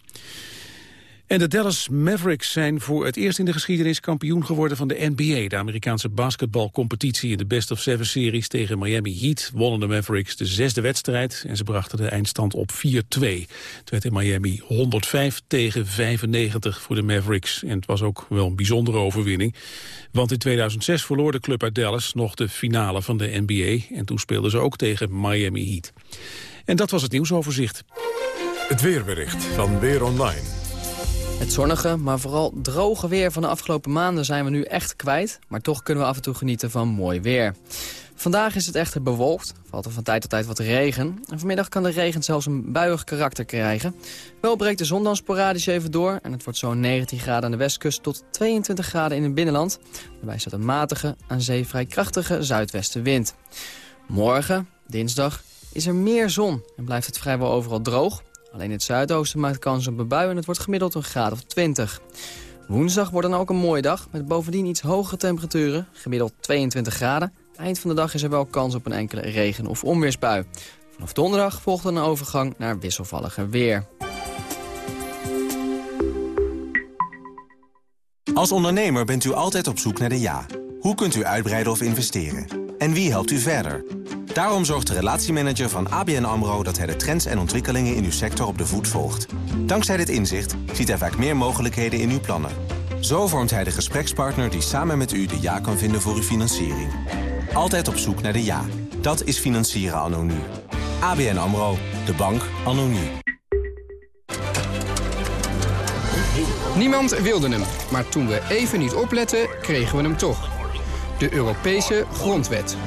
En de Dallas Mavericks zijn voor het eerst in de geschiedenis kampioen geworden van de NBA. De Amerikaanse basketbalcompetitie in de Best of Seven series tegen Miami Heat wonnen de Mavericks de zesde wedstrijd en ze brachten de eindstand op 4-2. Het werd in Miami 105 tegen 95 voor de Mavericks. En het was ook wel een bijzondere overwinning. Want in 2006 verloor de club uit Dallas nog de finale van de NBA. En toen speelden ze ook tegen Miami Heat. En dat was het nieuwsoverzicht. Het weerbericht van Weer Online. Het zonnige, maar vooral droge weer van de afgelopen maanden zijn we nu echt kwijt. Maar toch kunnen we af en toe genieten van mooi weer. Vandaag is het echter bewolkt, valt er van tijd tot tijd wat regen. En vanmiddag kan de regen zelfs een buiig karakter krijgen. Wel breekt de zon dan sporadisch even door en het wordt zo'n 19 graden aan de westkust tot 22 graden in het binnenland. Daarbij staat een matige, aan zee vrij krachtige zuidwestenwind. Morgen, dinsdag, is er meer zon en blijft het vrijwel overal droog. Alleen het zuidoosten maakt kans op een bui en het wordt gemiddeld een graad of 20. Woensdag wordt dan ook een mooie dag met bovendien iets hogere temperaturen, gemiddeld 22 graden. Eind van de dag is er wel kans op een enkele regen- of onweersbui. Vanaf donderdag volgt dan een overgang naar wisselvalliger weer. Als ondernemer bent u altijd op zoek naar de ja. Hoe kunt u uitbreiden of investeren? En wie helpt u verder? Daarom zorgt de relatiemanager van ABN AMRO dat hij de trends en ontwikkelingen in uw sector op de voet volgt. Dankzij dit inzicht ziet hij vaak meer mogelijkheden in uw plannen. Zo vormt hij de gesprekspartner die samen met u de ja kan vinden voor uw financiering. Altijd op zoek naar de ja. Dat is financieren anno. ABN AMRO, de bank anno nu. Niemand wilde hem, maar toen we even niet opletten, kregen we hem toch. De Europese Grondwet.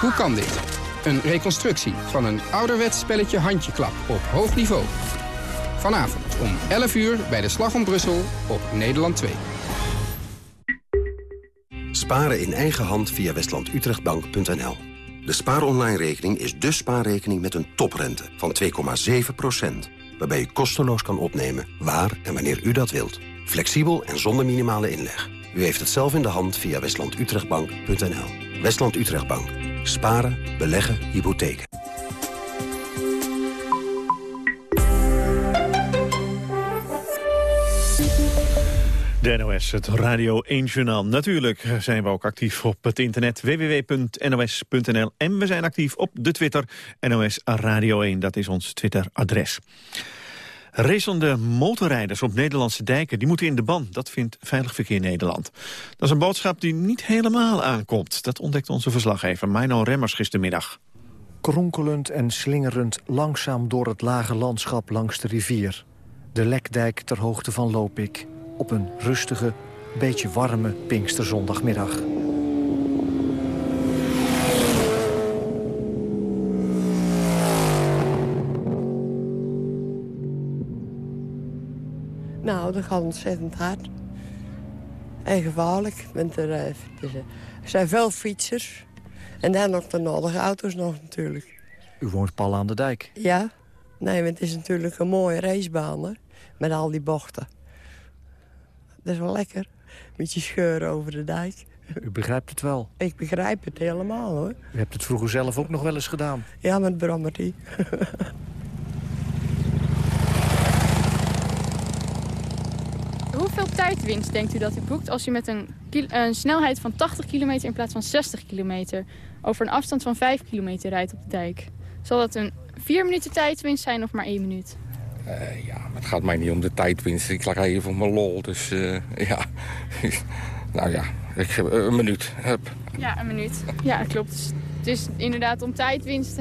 Hoe kan dit? Een reconstructie van een ouderwets spelletje handjeklap op hoog niveau. Vanavond om 11 uur bij de Slag om Brussel op Nederland 2. Sparen in eigen hand via westlandutrechtbank.nl. De spaaronline-rekening is de spaarrekening met een toprente van 2,7%. Waarbij u kosteloos kan opnemen waar en wanneer u dat wilt. Flexibel en zonder minimale inleg. U heeft het zelf in de hand via westlandutrechtbank.nl. Westland Utrechtbank. Sparen, beleggen, hypotheken. De NOS, het Radio 1-journaal. Natuurlijk zijn we ook actief op het internet www.nos.nl. En we zijn actief op de Twitter NOS Radio 1. Dat is ons Twitter-adres. Racende motorrijders op Nederlandse dijken die moeten in de ban. Dat vindt Veilig Verkeer Nederland. Dat is een boodschap die niet helemaal aankomt. Dat ontdekt onze verslaggever Mino Remmers gistermiddag. Kronkelend en slingerend langzaam door het lage landschap langs de rivier. De Lekdijk ter hoogte van Lopik. Op een rustige, beetje warme Pinksterzondagmiddag. Dat gaat ontzettend hard. En gevaarlijk. Want er, eh, er zijn veel fietsers. En dan nog de nodige auto's nog natuurlijk. U woont pal aan de dijk. Ja. Nee, want het is natuurlijk een mooie racebaan, hè. Met al die bochten. Dat is wel lekker. Met je scheuren over de dijk. U begrijpt het wel. Ik begrijp het helemaal, hoor. U hebt het vroeger zelf ook nog wel eens gedaan. Ja, met brommertie. Hoeveel tijdwinst denkt u dat u boekt als u met een, een, snelheid van 80 kilometer in plaats van 60 kilometer over een afstand van 5 kilometer rijdt op de dijk? Zal dat een 4 minuten tijdwinst zijn of maar 1 minuut? Uh, ja, het gaat mij niet om de tijdwinst. Ik lag even voor mijn lol, dus uh, ja. nou ja, ik, uh, een minuut. Hup. Ja, een minuut. Ja, klopt. Dus, dus inderdaad, om tijdwinst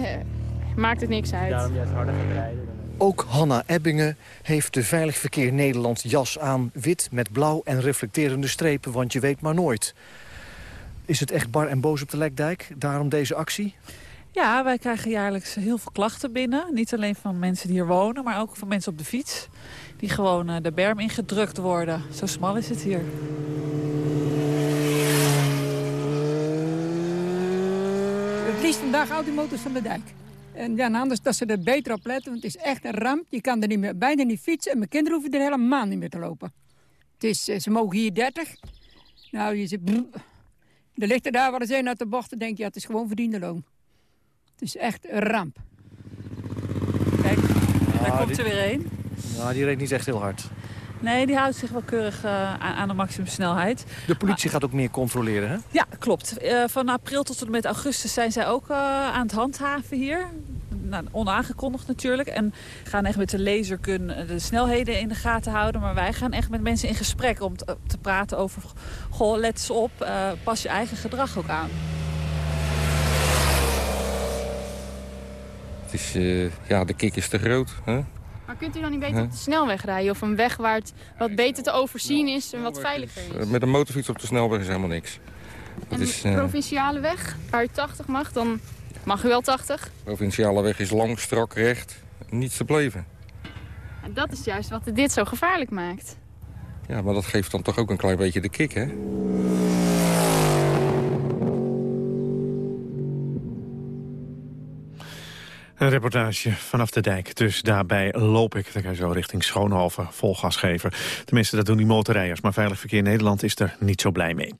maakt het niks uit. Daarom juist harder gaat rijden. Ook Hanna Ebbingen heeft de Veilig Verkeer Nederland jas aan. Wit met blauw en reflecterende strepen, want je weet maar nooit. Is het echt bar en boos op de Lekdijk? Daarom deze actie? Ja, wij krijgen jaarlijks heel veel klachten binnen. Niet alleen van mensen die hier wonen, maar ook van mensen op de fiets. Die gewoon de berm ingedrukt worden. Zo smal is het hier. Het liefst vandaag automoto's van de dijk. En ja, anders dat ze er beter op letten, want het is echt een ramp. Je kan er niet meer, bijna niet fietsen en mijn kinderen hoeven er helemaal niet meer te lopen. Het is, ze mogen hier 30. Nou, je zit... Er ligt er daar wel eens een uit de bocht en denk je, ja, het is gewoon verdiende loon. Het is echt een ramp. Kijk, daar komt er weer een. Nou, die reed niet echt heel hard. Nee, die houdt zich wel keurig uh, aan, aan, de maximumsnelheid. De politie gaat ook meer controleren, hè? Ja, klopt. Uh, van april tot en met augustus zijn zij ook uh, aan het handhaven hier. Nou, onaangekondigd natuurlijk. En gaan echt met de lasergun de snelheden in de gaten houden. Maar wij gaan echt met mensen in gesprek om te, te praten over... Goh, let eens op, pas je eigen gedrag ook aan. Het is, ja, de kick is te groot. Hè? Maar kunt u dan niet beter op de snelweg rijden? Of een weg waar het wat beter te overzien is en wat veiliger is? Met een motorfiets op de snelweg is helemaal niks. Dat is, een provinciale weg, waar u 80 mag, dan mag u wel 80. provinciale weg is lang, strak, recht. Niets te bleven. En dat is juist wat dit zo gevaarlijk maakt. Ja, maar dat geeft dan toch ook een klein beetje de kick, hè? Een reportage vanaf de dijk. Dus daarbij loop ik. Dan je zo richting Schoonhoven vol gas geven. Tenminste, dat doen die motorrijders. Maar Veilig Verkeer Nederland is er niet zo blij mee.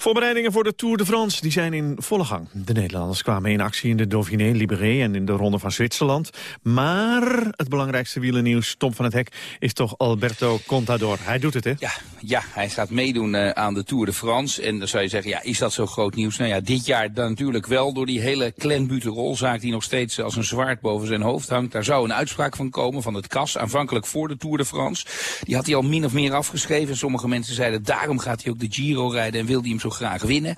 Voorbereidingen voor de Tour de France die zijn in volle gang. De Nederlanders kwamen in actie in de Dauphiné, Libéré en in de Ronde van Zwitserland. Maar het belangrijkste wielernieuws, Tom van het Hek, is toch Alberto Contador. Hij doet het, hè? Ja, ja hij gaat meedoen uh, aan de Tour de France. En dan zou je zeggen, ja, is dat zo groot nieuws? Nou ja, dit jaar dan natuurlijk wel door die hele Clan die nog steeds als een zwaard boven zijn hoofd hangt. Daar zou een uitspraak van komen van het KAS, aanvankelijk voor de Tour de France. Die had hij al min of meer afgeschreven. Sommige mensen zeiden, daarom gaat hij ook de Giro rijden en wil hij hem zo graag winnen.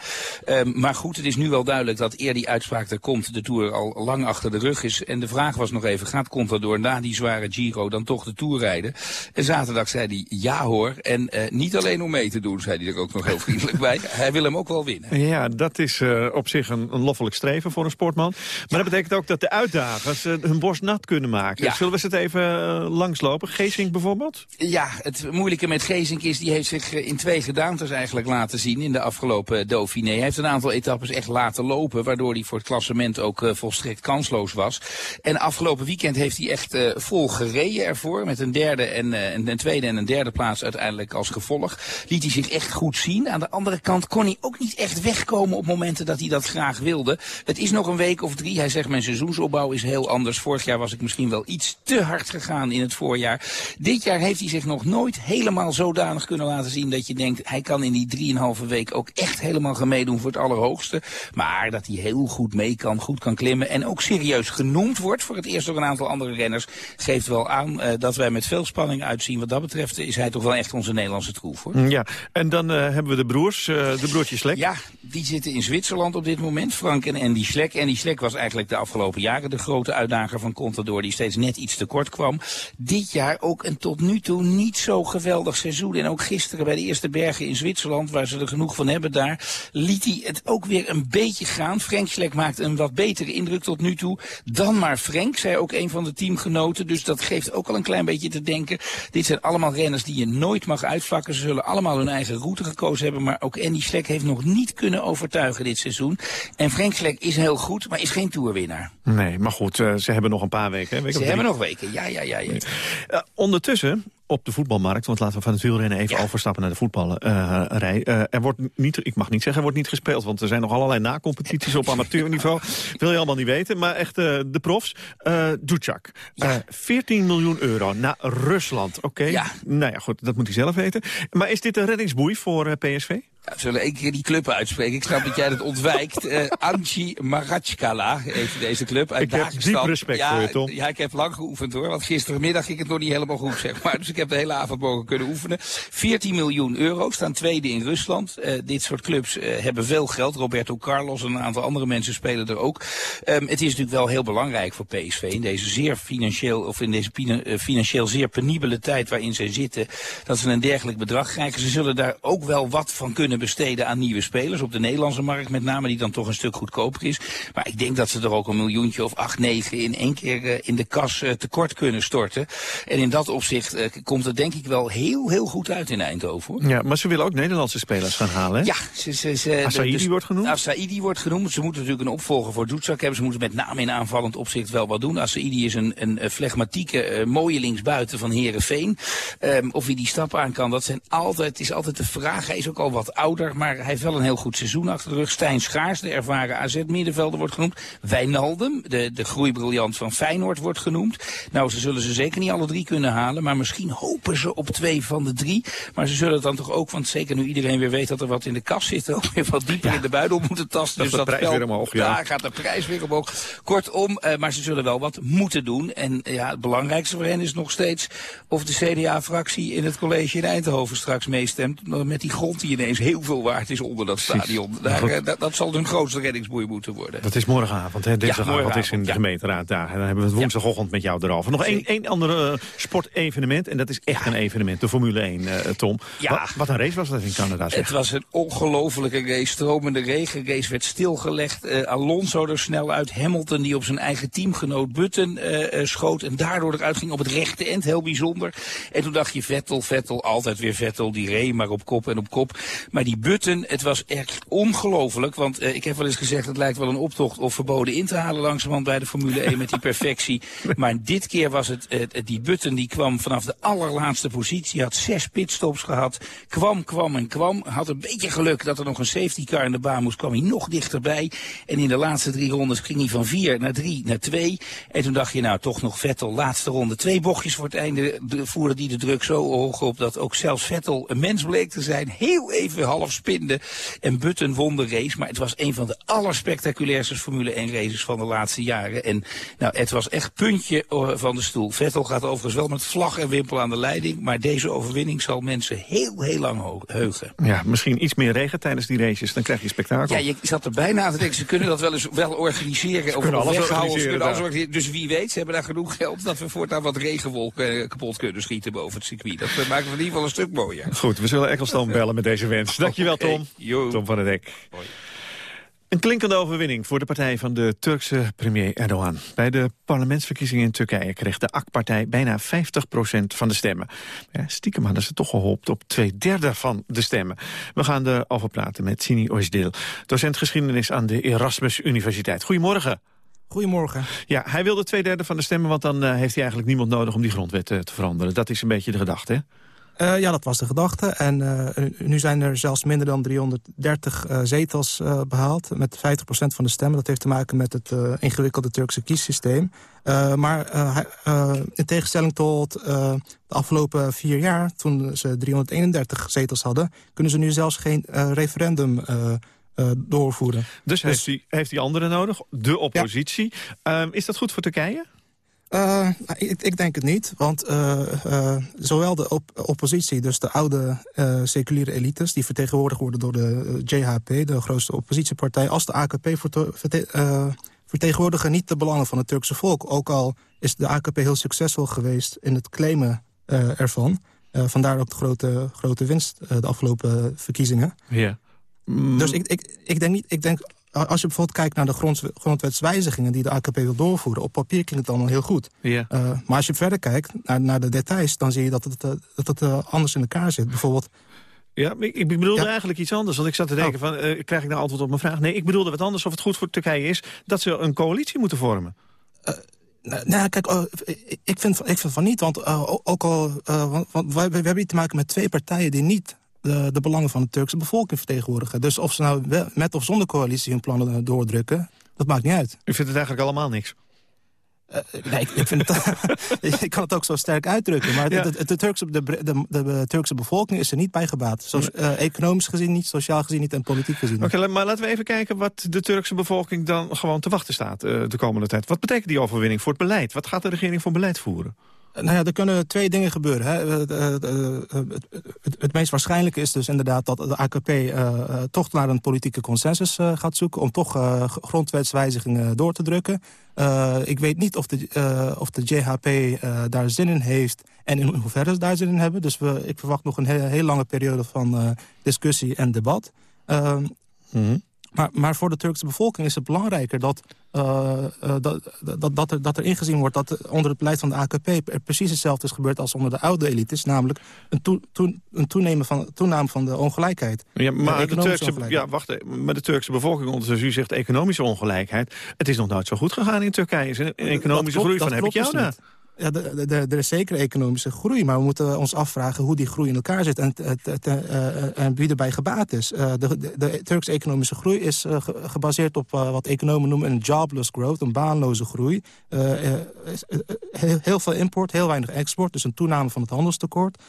Um, maar goed, het is nu wel duidelijk dat eer die uitspraak er komt, de Tour al lang achter de rug is. En de vraag was nog even, gaat Contador na die zware Giro dan toch de Tour rijden? En zaterdag zei hij, ja hoor. En uh, niet alleen om mee te doen, zei hij er ook nog heel vriendelijk bij. Hij wil hem ook wel winnen. Ja, dat is uh, op zich een, een loffelijk streven voor een sportman. Maar dat betekent ook dat de uitdagers uh, hun borst nat kunnen maken. Ja. Zullen we ze het even langslopen? Geesink bijvoorbeeld? Ja, het moeilijke met Geesink is, die heeft zich in twee gedaantes eigenlijk laten zien in de afgelopen Dauphiné. Hij heeft een aantal etappes echt laten lopen, waardoor hij voor het klassement ook uh, volstrekt kansloos was. En afgelopen weekend heeft hij echt uh, vol gereden ervoor, met een derde en een tweede en een derde plaats uiteindelijk als gevolg. Liet hij zich echt goed zien. Aan de andere kant kon hij ook niet echt wegkomen op momenten dat hij dat graag wilde. Het is nog een week of drie. Hij zegt mijn seizoensopbouw is heel anders. Vorig jaar was ik misschien wel iets te hard gegaan in het voorjaar. Dit jaar heeft hij zich nog nooit helemaal zodanig kunnen laten zien dat je denkt hij kan in die drieënhalve week ook echt helemaal gaan meedoen voor het allerhoogste. Maar dat hij heel goed mee kan, goed kan klimmen en ook serieus genoemd wordt voor het eerst door een aantal andere renners. Geeft wel aan uh, dat wij met veel spanning uitzien. Wat dat betreft is hij toch wel echt onze Nederlandse troef. Hoor. Ja, en dan uh, hebben we de broers, uh, de broertjes Slek. Ja, die zitten in Zwitserland op dit moment, Frank en Andy Slek. Andy Slek was eigenlijk de afgelopen jaren de grote uitdager van Contador die steeds net iets tekort kwam. Dit jaar ook een tot nu toe niet zo geweldig seizoen. En ook gisteren bij de eerste bergen in Zwitserland, waar ze er genoeg van hebben daar, liet hij het ook weer een beetje gaan. Frank Slek maakt een wat betere indruk tot nu toe dan maar Frank, zei ook een van de teamgenoten. Dus dat geeft ook al een klein beetje te denken. Dit zijn allemaal renners die je nooit mag uitvlakken. Ze zullen allemaal hun eigen route gekozen hebben. Maar ook Andy Slek heeft nog niet kunnen overtuigen dit seizoen. En Frank Slek is heel goed, maar is geen toerwinnaar. Nee, maar goed, uh, ze hebben nog een paar weken. Hè? Week ze hebben nog weken, ja, ja, ja. ja. Uh, ondertussen op de voetbalmarkt. Want laten we van het wielrennen even ja. overstappen naar de voetbalrij. Uh, uh, er wordt niet, ik mag niet zeggen, er wordt niet gespeeld. Want er zijn nog allerlei nacompetities op amateurniveau. Wil je allemaal niet weten. Maar echt uh, de profs. Uh, Ducak. Ja. 14 miljoen euro naar Rusland. Oké. Okay. Ja. Nou ja, goed, dat moet hij zelf weten. Maar is dit een reddingsboei voor PSV? Ja, zullen één keer die club uitspreken? Ik snap dat jij dat ontwijkt. Uh, Anchi Maratskala heet deze club uit Ik heb diep respect ja, voor je, Tom. Ja, ik heb lang geoefend hoor. Want gistermiddag ging het nog niet helemaal goed, zeg maar. Dus ik heb de hele avond mogen kunnen oefenen. 14 miljoen euro, staan tweede in Rusland. Uh, dit soort clubs uh, hebben veel geld. Roberto Carlos en een aantal andere mensen spelen er ook. Um, het is natuurlijk wel heel belangrijk voor PSV in deze zeer financieel, of in deze financieel zeer penibele tijd waarin zij zitten, dat ze een dergelijk bedrag krijgen. Ze zullen daar ook wel wat van kunnen besteden aan nieuwe spelers. Op de Nederlandse markt met name, die dan toch een stuk goedkoper is. Maar ik denk dat ze er ook een miljoentje of acht, negen in één keer uh, in de kas uh, tekort kunnen storten. En in dat opzicht uh, komt het denk ik wel heel, heel goed uit in Eindhoven. Hoor. Ja, maar ze willen ook Nederlandse spelers gaan halen, hè? Ja. Ze, ze, ze, Asaidi dus, wordt genoemd? Asaidi wordt genoemd. Ze moeten natuurlijk een opvolger voor Doetsak hebben. Ze moeten met name in aanvallend opzicht wel wat doen. Asaidi is een, een flegmatieke, mooie linksbuiten van Herenveen. Um, of hij die stap aan kan, dat zijn altijd, is altijd de vraag. Hij is ook al wat ouder, maar hij heeft wel een heel goed seizoen achter de rug. Stijn Schaars, de ervaren AZ-middenvelder, wordt genoemd. Wijnaldum, de, de groeibriljant van Feyenoord, wordt genoemd. Nou, ze zullen ze zeker niet alle drie kunnen halen, maar misschien hopen ze op twee van de drie. Maar ze zullen het dan toch ook, want zeker nu iedereen weer weet dat er wat in de kas zit, ook weer wat dieper in de buidel moeten tasten. Dat dus de prijs weer omhoog, ja. Daar gaat de prijs weer omhoog. Kortom, eh, maar ze zullen wel wat moeten doen. En eh, ja, het belangrijkste voor hen is nog steeds of de CDA-fractie in het college in Eindhoven straks meestemt met die grond die ineens heel veel waard is onder dat stadion. Daar, eh, dat, dat zal hun grootste reddingsboei moeten worden. Dat is morgenavond, hè? Dinsdagavond morgenavond, is in de gemeenteraad daar. En dan hebben we het woensdagochtend met jou erover. Nog één, één ander eh, sportevenement, en dat is echt een evenement, de Formule 1, eh, Tom. Ja. Wat, wat een race was dat in Canada, zeg. Het was een ongelofelijke race. Stromende regen. Race werd stilgelegd. Alonso er snel uit. Hamilton die op zijn eigen teamgenoot Button schoot. En daardoor eruit ging op het rechte eind. Heel bijzonder. En toen dacht je Vettel, Vettel, altijd weer Vettel. Die reed maar op kop en op kop. Maar die Button, het was echt ongelooflijk. Want eh, ik heb wel eens gezegd, het lijkt wel een optocht of verboden in te halen langzamerhand bij de Formule 1 met die perfectie. Maar dit keer was het, eh, die Button die kwam vanaf de allerlaatste positie. Had zes pitstops gehad. Kwam, kwam en kwam. Had een beetje geluk dat er nog een safety car in de baan moest. Kwam hij nog dichterbij. En in de laatste drie rondes ging hij van vier naar drie naar twee. En toen dacht je nou toch nog Vettel, laatste ronde. Twee bochtjes voor het einde de, voerde die de druk zo hoog op dat ook zelfs Vettel een mens bleek te zijn. Heel even half spinde. En Button won de race. Maar het was een van de allerspectaculairste Formule 1 races van de laatste jaren. En nou, het was echt puntje eh, van de stoel. Vettel gaat overigens wel met vlag en wimpel aan de leiding. Maar deze overwinning zal mensen heel, heel lang heugen. Ja, misschien iets meer regen tijdens die races, dan krijg je spektakel. Ja, je zat er bijna aan te denken, ze kunnen dat wel eens wel organiseren. Of kunnen of alles weghouden, ze kunnen alles organiseren. Dus wie weet, ze hebben daar genoeg geld dat we voortaan wat regenwolken eh, kapot kunnen schieten boven het circuit. Dat eh, maken we in ieder geval een stuk mooier. Goed, we zullen Ecclestone bellen met deze wens. Dankjewel, Oké, Tom. Tom van der Dek. Een klinkende overwinning voor de partij van de Turkse premier Erdogan. Bij de parlementsverkiezingen in Turkije kreeg de AK-partij bijna 50% van de stemmen. Ja, stiekem hadden ze toch gehoopt op twee derde van de stemmen. We gaan erover praten met Sini Oisdil, docent geschiedenis aan de Erasmus Universiteit. Goedemorgen. Goedemorgen. Ja, hij wilde twee derde van de stemmen, want dan eh, heeft hij eigenlijk niemand nodig om die grondwet eh, te veranderen. Dat is een beetje de gedachte, hè? Eh, ja, dat was de gedachte. En eh, nu zijn er zelfs minder dan 330 eh, zetels eh, behaald... met 50% van de stemmen. Dat heeft te maken met het ingewikkelde Turkse kiessysteem. Maar in tegenstelling tot de afgelopen vier jaar... toen ze 331 zetels hadden... kunnen ze nu zelfs geen referendum doorvoeren. Dus, heeft, hij, heeft hij anderen nodig, de oppositie. Ehm, is dat goed voor Turkije? Eh, nou, ik, ik denk het niet, want eh, eh, zowel de op- oppositie, dus de oude seculiere elites... die vertegenwoordigd worden door de JHP, de grootste oppositiepartij... als de AKP verte- verte- vertegenwoordigen niet de belangen van het Turkse volk. Ook al is de AKP heel succesvol geweest in het claimen ervan. Vandaar ook de grote, grote winst de afgelopen verkiezingen. Ja. Dus ik, ik, ik denk niet. Ik denk, als je bijvoorbeeld kijkt naar de grond, grondwetswijzigingen die de AKP wil doorvoeren, op papier klinkt het allemaal heel goed. Uh, maar als je verder kijkt naar, naar de details, dan zie je dat het, uh, dat het uh, anders in elkaar zit. Bijvoorbeeld. Ja, ik, ik bedoelde ja. eigenlijk iets anders. Want ik zat te denken, oh. van, uh, krijg ik nou antwoord op mijn vraag? Nee, ik bedoelde wat anders of het goed voor Turkije is dat ze een coalitie moeten vormen. Nou, kijk, uh, ik, vind, ik vind van niet. Want uh, ook al, uh, want, we hebben hier te maken met twee partijen die niet de, de belangen van de Turkse bevolking vertegenwoordigen. Dus of ze nou met of zonder coalitie hun plannen doordrukken, dat maakt niet uit. U vindt het eigenlijk allemaal niks? Uh, nee, ik, ik, vind het, ik kan het ook zo sterk uitdrukken. Maar ja. de, de, de, Turkse, de, de, de, Turkse bevolking is er niet bij gebaat. Zo, uh, economisch gezien niet, sociaal gezien niet en politiek gezien niet. Oké, okay, maar laten we even kijken wat de Turkse bevolking dan gewoon te wachten staat uh, de komende tijd. Wat betekent die overwinning voor het beleid? Wat gaat de regering voor beleid voeren? Nou ja, er kunnen twee dingen gebeuren. Hè. Het, het, het, het, meest waarschijnlijke is dus inderdaad dat de AKP uh, toch naar een politieke consensus gaat zoeken... om toch grondwetswijzigingen door te drukken. Ik weet niet of de, of de JHP daar zin in heeft en in hoeverre ze daar zin in hebben. Dus we, ik verwacht nog een heel, lange periode van discussie en debat. Mm. Maar, maar, voor de Turkse bevolking is het belangrijker dat, uh, uh, dat, dat, dat, er, dat er ingezien wordt... dat onder het beleid van de AKP er precies hetzelfde is gebeurd als onder de oude elites. Namelijk een, toe, een toename, van, toename van de ongelijkheid. Ja, maar, de, de Turkse, ja, wacht, maar de Turkse bevolking, ondertussen u zegt economische ongelijkheid... het is nog nooit zo goed gegaan in Turkije. Is een economische klopt, groei van heb ik jou. Ja, er is zeker economische groei, maar we moeten ons afvragen hoe die groei in elkaar zit en, en, en wie erbij gebaat is. de, de, de, Turkse economische groei is gebaseerd op wat economen noemen een jobless growth, een baanloze groei. heel, veel import, heel weinig export, dus een toename van het handelstekort.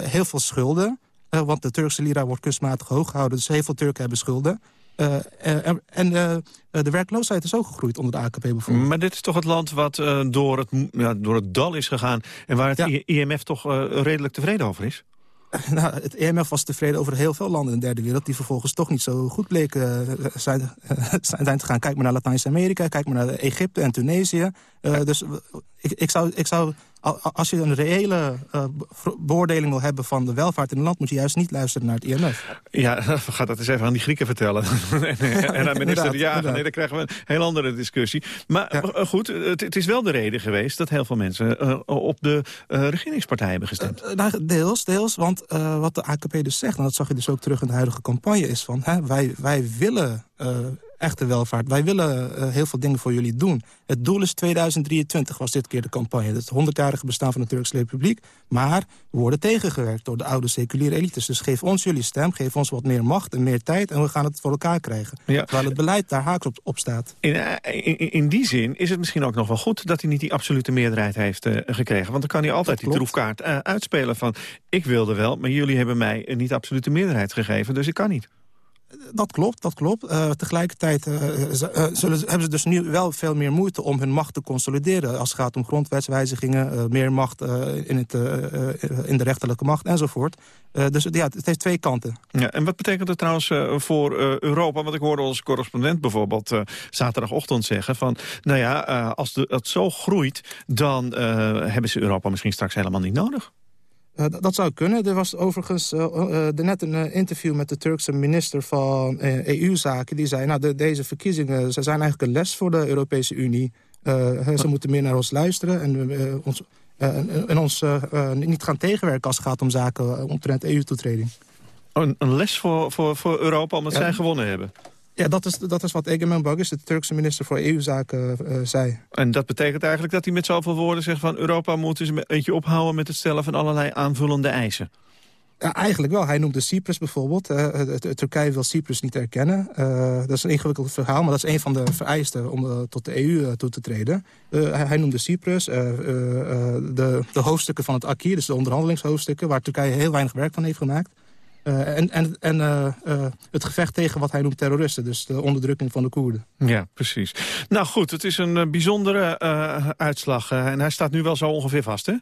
heel veel schulden, want de Turkse lira wordt kunstmatig hoog gehouden, dus heel veel Turken hebben schulden. Uh, en, en uh, de werkloosheid is ook gegroeid onder de AKP bijvoorbeeld. Maar dit is toch het land wat uh, door, het, ja, door het dal is gegaan... en waar het ja. IMF toch redelijk tevreden over is? Nou, het IMF was tevreden over heel veel landen in de derde wereld... die vervolgens toch niet zo goed bleken zijn, zijn te gaan. Kijk maar naar Latijns-Amerika, kijk maar naar Egypte en Tunesië. dus ik, ik, zou, ik zou als je een reële uh, beoordeling wil hebben van de welvaart in een land... moet je juist niet luisteren naar het IMF. Ja, ga dat eens even aan die Grieken vertellen. en aan minister De Jager. Nee, dan krijgen we een heel andere discussie. Maar ja. goed, het, het, is wel de reden geweest... dat heel veel mensen uh, op de uh, regeringspartij hebben gestemd. nou, deels, deels. Want wat de AKP dus zegt... en dat zag je dus ook terug in de huidige campagne... is van, hè, wij, wij willen echte welvaart. Wij willen uh, heel veel dingen voor jullie doen. Het doel is 2023, was dit keer de campagne. Het 100-jarige bestaan van de Turkse Republiek. Maar we worden tegengewerkt door de oude seculiere elites. Dus geef ons jullie stem, geef ons wat meer macht en meer tijd... en we gaan het voor elkaar krijgen. Ja. Terwijl het beleid daar haaks op, op staat. In, eh, in, in, die zin is het misschien ook nog wel goed... dat hij niet die absolute meerderheid heeft uh, gekregen. Want dan kan hij altijd die troefkaart uh, uitspelen van... ik wilde wel, maar jullie hebben mij een niet absolute meerderheid gegeven... dus ik kan niet. Dat klopt, dat klopt. Uh, tegelijkertijd uh, zullen, hebben ze dus nu wel veel meer moeite om hun macht te consolideren... als het gaat om grondwetswijzigingen, meer macht in, het, in de rechterlijke macht enzovoort. dus ja, het heeft twee kanten. Ja, en wat betekent het trouwens voor Europa? Want ik hoorde onze correspondent bijvoorbeeld zaterdagochtend zeggen... van, nou ja, als het zo groeit, dan hebben ze Europa misschien straks helemaal niet nodig. Uh, dat zou kunnen. Er was overigens uh, net een interview met de Turkse minister van EU-zaken. Die zei, nou, de, deze verkiezingen ze zijn eigenlijk een les voor de Europese Unie. ze moeten meer naar ons luisteren en ons, en ons niet gaan tegenwerken als het gaat om zaken omtrent EU-toetreding. Een, een, les voor, voor, voor Europa omdat ja. zij gewonnen hebben? Ja, dat is, dat is wat Egemen Baggis, de Turkse minister voor EU-zaken, uh, zei. En dat betekent eigenlijk dat hij met zoveel woorden zegt van... Europa moet eens een beetje ophouden met het stellen van allerlei aanvullende eisen. Ja, eigenlijk wel. Hij noemde Cyprus bijvoorbeeld. Uh, Turkije wil Cyprus niet erkennen. Uh, dat is een ingewikkeld verhaal, maar dat is een van de vereisten om uh, tot de EU toe te treden. Hij, hij, noemde Cyprus, de, de, hoofdstukken van het acquis, dus de onderhandelingshoofdstukken... waar Turkije heel weinig werk van heeft gemaakt. Uh, en en, en uh, uh, het gevecht tegen wat hij noemt terroristen. Dus de onderdrukking van de Koerden. Ja, precies. Nou goed, het is een bijzondere uitslag. en hij staat nu wel zo ongeveer vast, hè?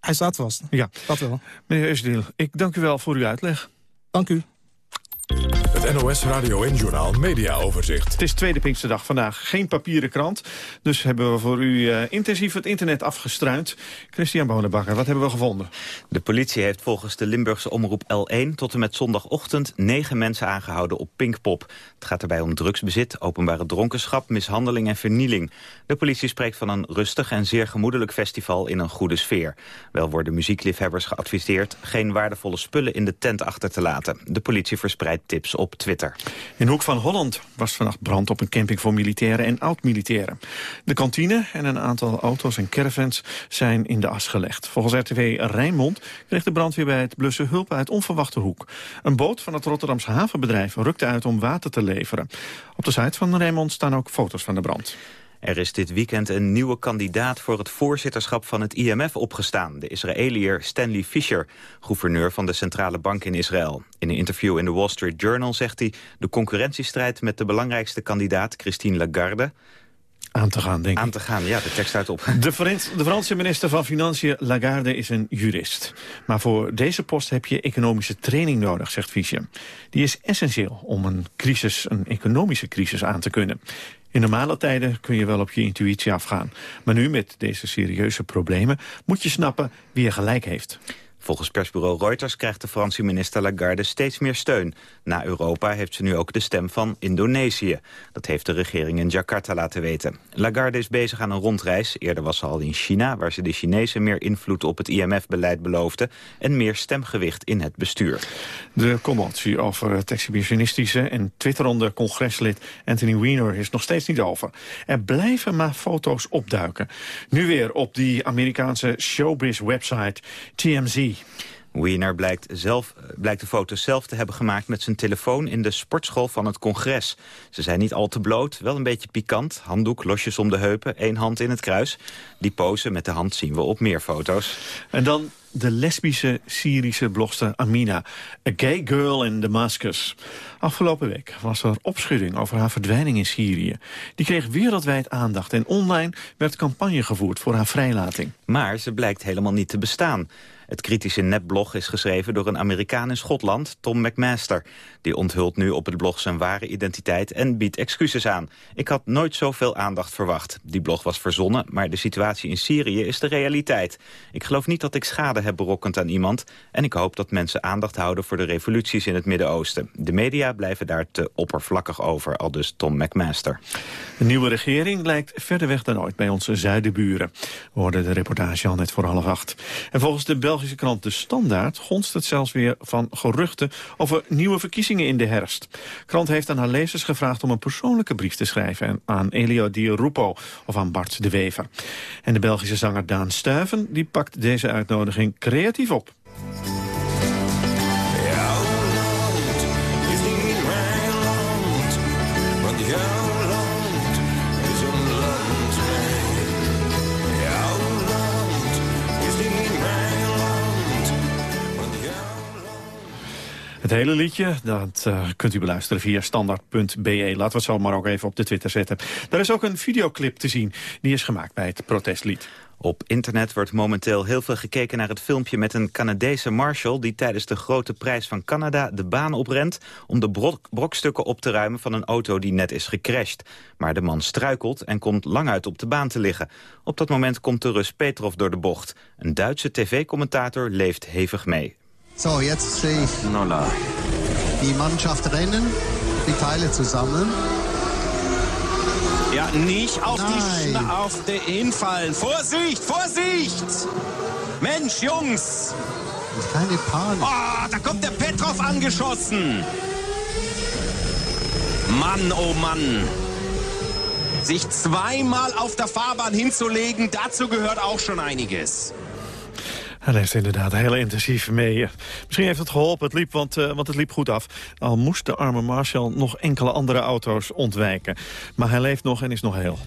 Hij staat vast. Ja. Dat wel. Meneer Usdeel, ik dank u wel voor uw uitleg. Dank u. Het NOS Radio en Journaal Media Overzicht. Het is tweede Pinksterdag vandaag. Geen papieren krant. Dus hebben we voor u uh, intensief het internet afgestruind. Christian Bonenbakker, wat hebben we gevonden? De politie heeft volgens de Limburgse omroep L1 tot en met zondagochtend negen mensen aangehouden op Pinkpop. Het gaat erbij om drugsbezit, openbare dronkenschap, mishandeling en vernieling. De politie spreekt van een rustig en zeer gemoedelijk festival in een goede sfeer. Wel worden muziekliefhebbers geadviseerd geen waardevolle spullen in de tent achter te laten. De politie verspreidt tips op Twitter. In Hoek van Holland was vannacht brand op een camping voor militairen en oud-militairen. De kantine en een aantal auto's en caravans zijn in de as gelegd. Volgens RTV Rijnmond kreeg de brandweer bij het blussen hulp uit onverwachte hoek. Een boot van het Rotterdamse havenbedrijf rukte uit om water te leveren. Op de site van Rijnmond staan ook foto's van de brand. Er is dit weekend een nieuwe kandidaat voor het voorzitterschap van het IMF opgestaan. De Israëliër Stanley Fischer, gouverneur van de Centrale Bank in Israël. In een interview in de Wall Street Journal zegt hij... de concurrentiestrijd met de belangrijkste kandidaat, Christine Lagarde... Aan te gaan, denk ik. Aan te gaan, ja, de tekst staat op. De, de Franse minister van Financiën, Lagarde, is een jurist. Maar voor deze post heb je economische training nodig, zegt Fischer. Die is essentieel om een crisis, een economische crisis aan te kunnen. In normale tijden kun je wel op je intuïtie afgaan. Maar nu, met deze serieuze problemen, moet je snappen wie er gelijk heeft. Volgens persbureau Reuters krijgt de Franse minister Lagarde steeds meer steun. Na Europa heeft ze nu ook de stem van Indonesië. Dat heeft de regering in Jakarta laten weten. Lagarde is bezig aan een rondreis. Eerder was ze al in China, waar ze de Chinezen meer invloed op het IMF-beleid beloofde... en meer stemgewicht in het bestuur. De commotie over het exhibitionistische en twitterende congreslid Anthony Weiner is nog steeds niet over. Er blijven maar foto's opduiken. Nu weer op die Amerikaanse showbiz-website TMZ. Wiener blijkt, zelf, blijkt de foto's zelf te hebben gemaakt met zijn telefoon in de sportschool van het congres. Ze zijn niet al te bloot, wel een beetje pikant. Handdoek, losjes om de heupen, één hand in het kruis. Die pose met de hand zien we op meer foto's. En dan de lesbische Syrische blogster Amina. A gay girl in Damascus. Afgelopen week was er opschudding over haar verdwijning in Syrië. Die kreeg wereldwijd aandacht en online werd campagne gevoerd voor haar vrijlating. Maar ze blijkt helemaal niet te bestaan. Het kritische netblog is geschreven door een Amerikaan in Schotland, Tom McMaster. Die onthult nu op het blog zijn ware identiteit en biedt excuses aan. Ik had nooit zoveel aandacht verwacht. Die blog was verzonnen, maar de situatie in Syrië is de realiteit. Ik geloof niet dat ik schade heb berokkend aan iemand... en ik hoop dat mensen aandacht houden voor de revoluties in het Midden-Oosten. De media blijven daar te oppervlakkig over, al dus Tom McMaster. De nieuwe regering lijkt verder weg dan ooit bij onze zuidenburen. We de reportage al net voor half acht. En volgens de krant De Standaard gonst het zelfs weer van geruchten over nieuwe verkiezingen in de herfst. Krant heeft aan haar lezers gevraagd om een persoonlijke brief te schrijven aan Elio Di Rupo of aan Bart de Wever. En de Belgische zanger Daan Stuiven die pakt deze uitnodiging creatief op. Het hele liedje, dat uh, kunt u beluisteren via standaard.be. Laten we het zo maar ook even op de Twitter zetten. Daar is ook een videoclip te zien. Die is gemaakt bij het protestlied. Op internet wordt momenteel heel veel gekeken naar het filmpje met een Canadese marshal... die tijdens de grote prijs van Canada de baan oprent... om de brok brokstukken op te ruimen van een auto die net is gecrashed. Maar de man struikelt en komt lang uit op de baan te liggen. Op dat moment komt de Rus Petrov door de bocht. Een Duitse tv-commentator leeft hevig mee. So, jetzt sehe ich die Mannschaft rennen, die Teile zusammen. Ja, nicht auf, die, Nein. auf den hinfallen. Vorsicht, Vorsicht! Mensch, Jungs! Keine Panik. Oh, da kommt der Petrov angeschossen! Mann, oh Mann! Sich zweimal auf der Fahrbahn hinzulegen, dazu gehört auch schon einiges. Hij leeft inderdaad heel intensief mee. Misschien heeft het geholpen, het liep, want, uh, want het liep goed af. Al moest de arme Marshall nog enkele andere auto's ontwijken. Maar hij leeft nog en is nog heel.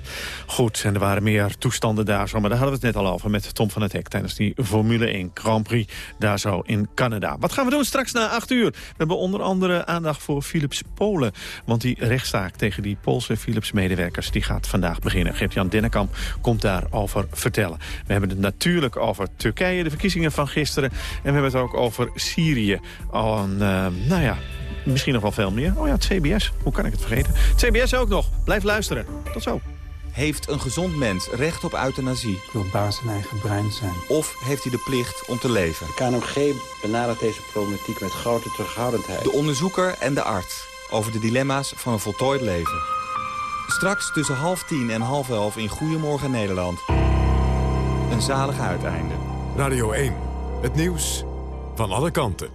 Goed, en er waren meer toestanden daar zo. Maar daar hadden we het net al over met Tom van het Hek... tijdens die Formule 1 Grand Prix daar zo in Canada. Wat gaan we doen straks na 8 uur? We hebben onder andere aandacht voor Philips Polen. Want die rechtszaak tegen die Poolse Philips-medewerkers... die gaat vandaag beginnen. Geert-Jan Dennekamp komt daarover vertellen. We hebben het natuurlijk over Turkije, de verkiezingen van gisteren. En we hebben het ook over Syrië. Al een, uh, nou ja, misschien nog wel veel meer. Oh ja, het CBS. Hoe kan ik het vergeten? Het CBS ook nog. Blijf luisteren. Tot zo. Heeft een gezond mens recht op euthanasie? Wil baas zijn eigen brein zijn. Of heeft hij de plicht om te leven? De KNMG benadert deze problematiek met grote terughoudendheid. De onderzoeker en de arts over de dilemma's van een voltooid leven. Straks tussen half tien en half elf in Goedemorgen Nederland. Een zalig uiteinde. Radio 1. Het nieuws van alle kanten.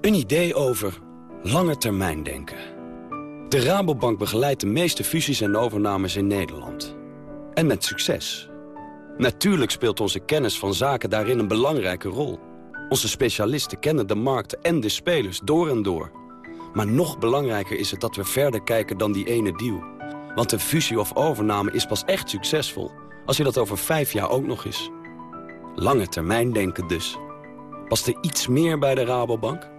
Een idee over lange termijn denken. De Rabobank begeleidt de meeste fusies en overnames in Nederland. En met succes. Natuurlijk speelt onze kennis van zaken daarin een belangrijke rol. Onze specialisten kennen de markten en de spelers door en door. Maar nog belangrijker is het dat we verder kijken dan die ene deal. Want een fusie of overname is pas echt succesvol... als je dat over vijf jaar ook nog is. Lange termijn denken dus. Past er iets meer bij de Rabobank?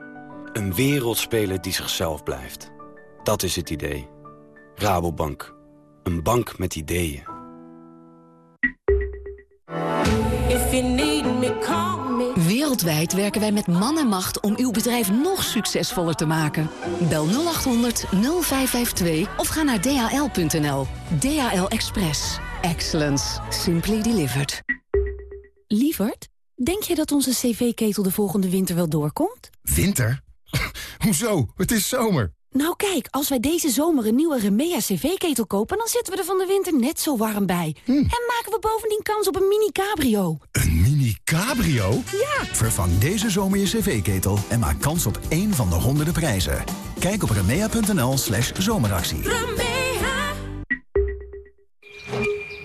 Een wereldspeler die zichzelf blijft. Dat is het idee. Rabobank. Een bank met ideeën. Wereldwijd werken wij met man en macht om uw bedrijf nog succesvoller te maken. Bel 0800 0552 of ga naar dhl.nl. DHL Express. Excellence. Simply delivered. Lievert, denk je dat onze cv-ketel de volgende winter wel doorkomt? Winter? Hoezo? Het is zomer. Nou kijk, als wij deze zomer een nieuwe Remea cv-ketel kopen... dan zitten we er van de winter net zo warm bij. En maken we bovendien kans op een mini-cabrio. Een mini-cabrio? Ja! Vervang deze zomer je cv-ketel en maak kans op één van de honderden prijzen. Kijk op remea.nl slash zomeractie.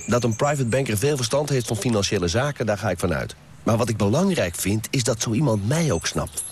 Dat een private banker veel verstand heeft van financiële zaken, daar ga ik vanuit. Maar wat ik belangrijk vind, is dat zo iemand mij ook snapt.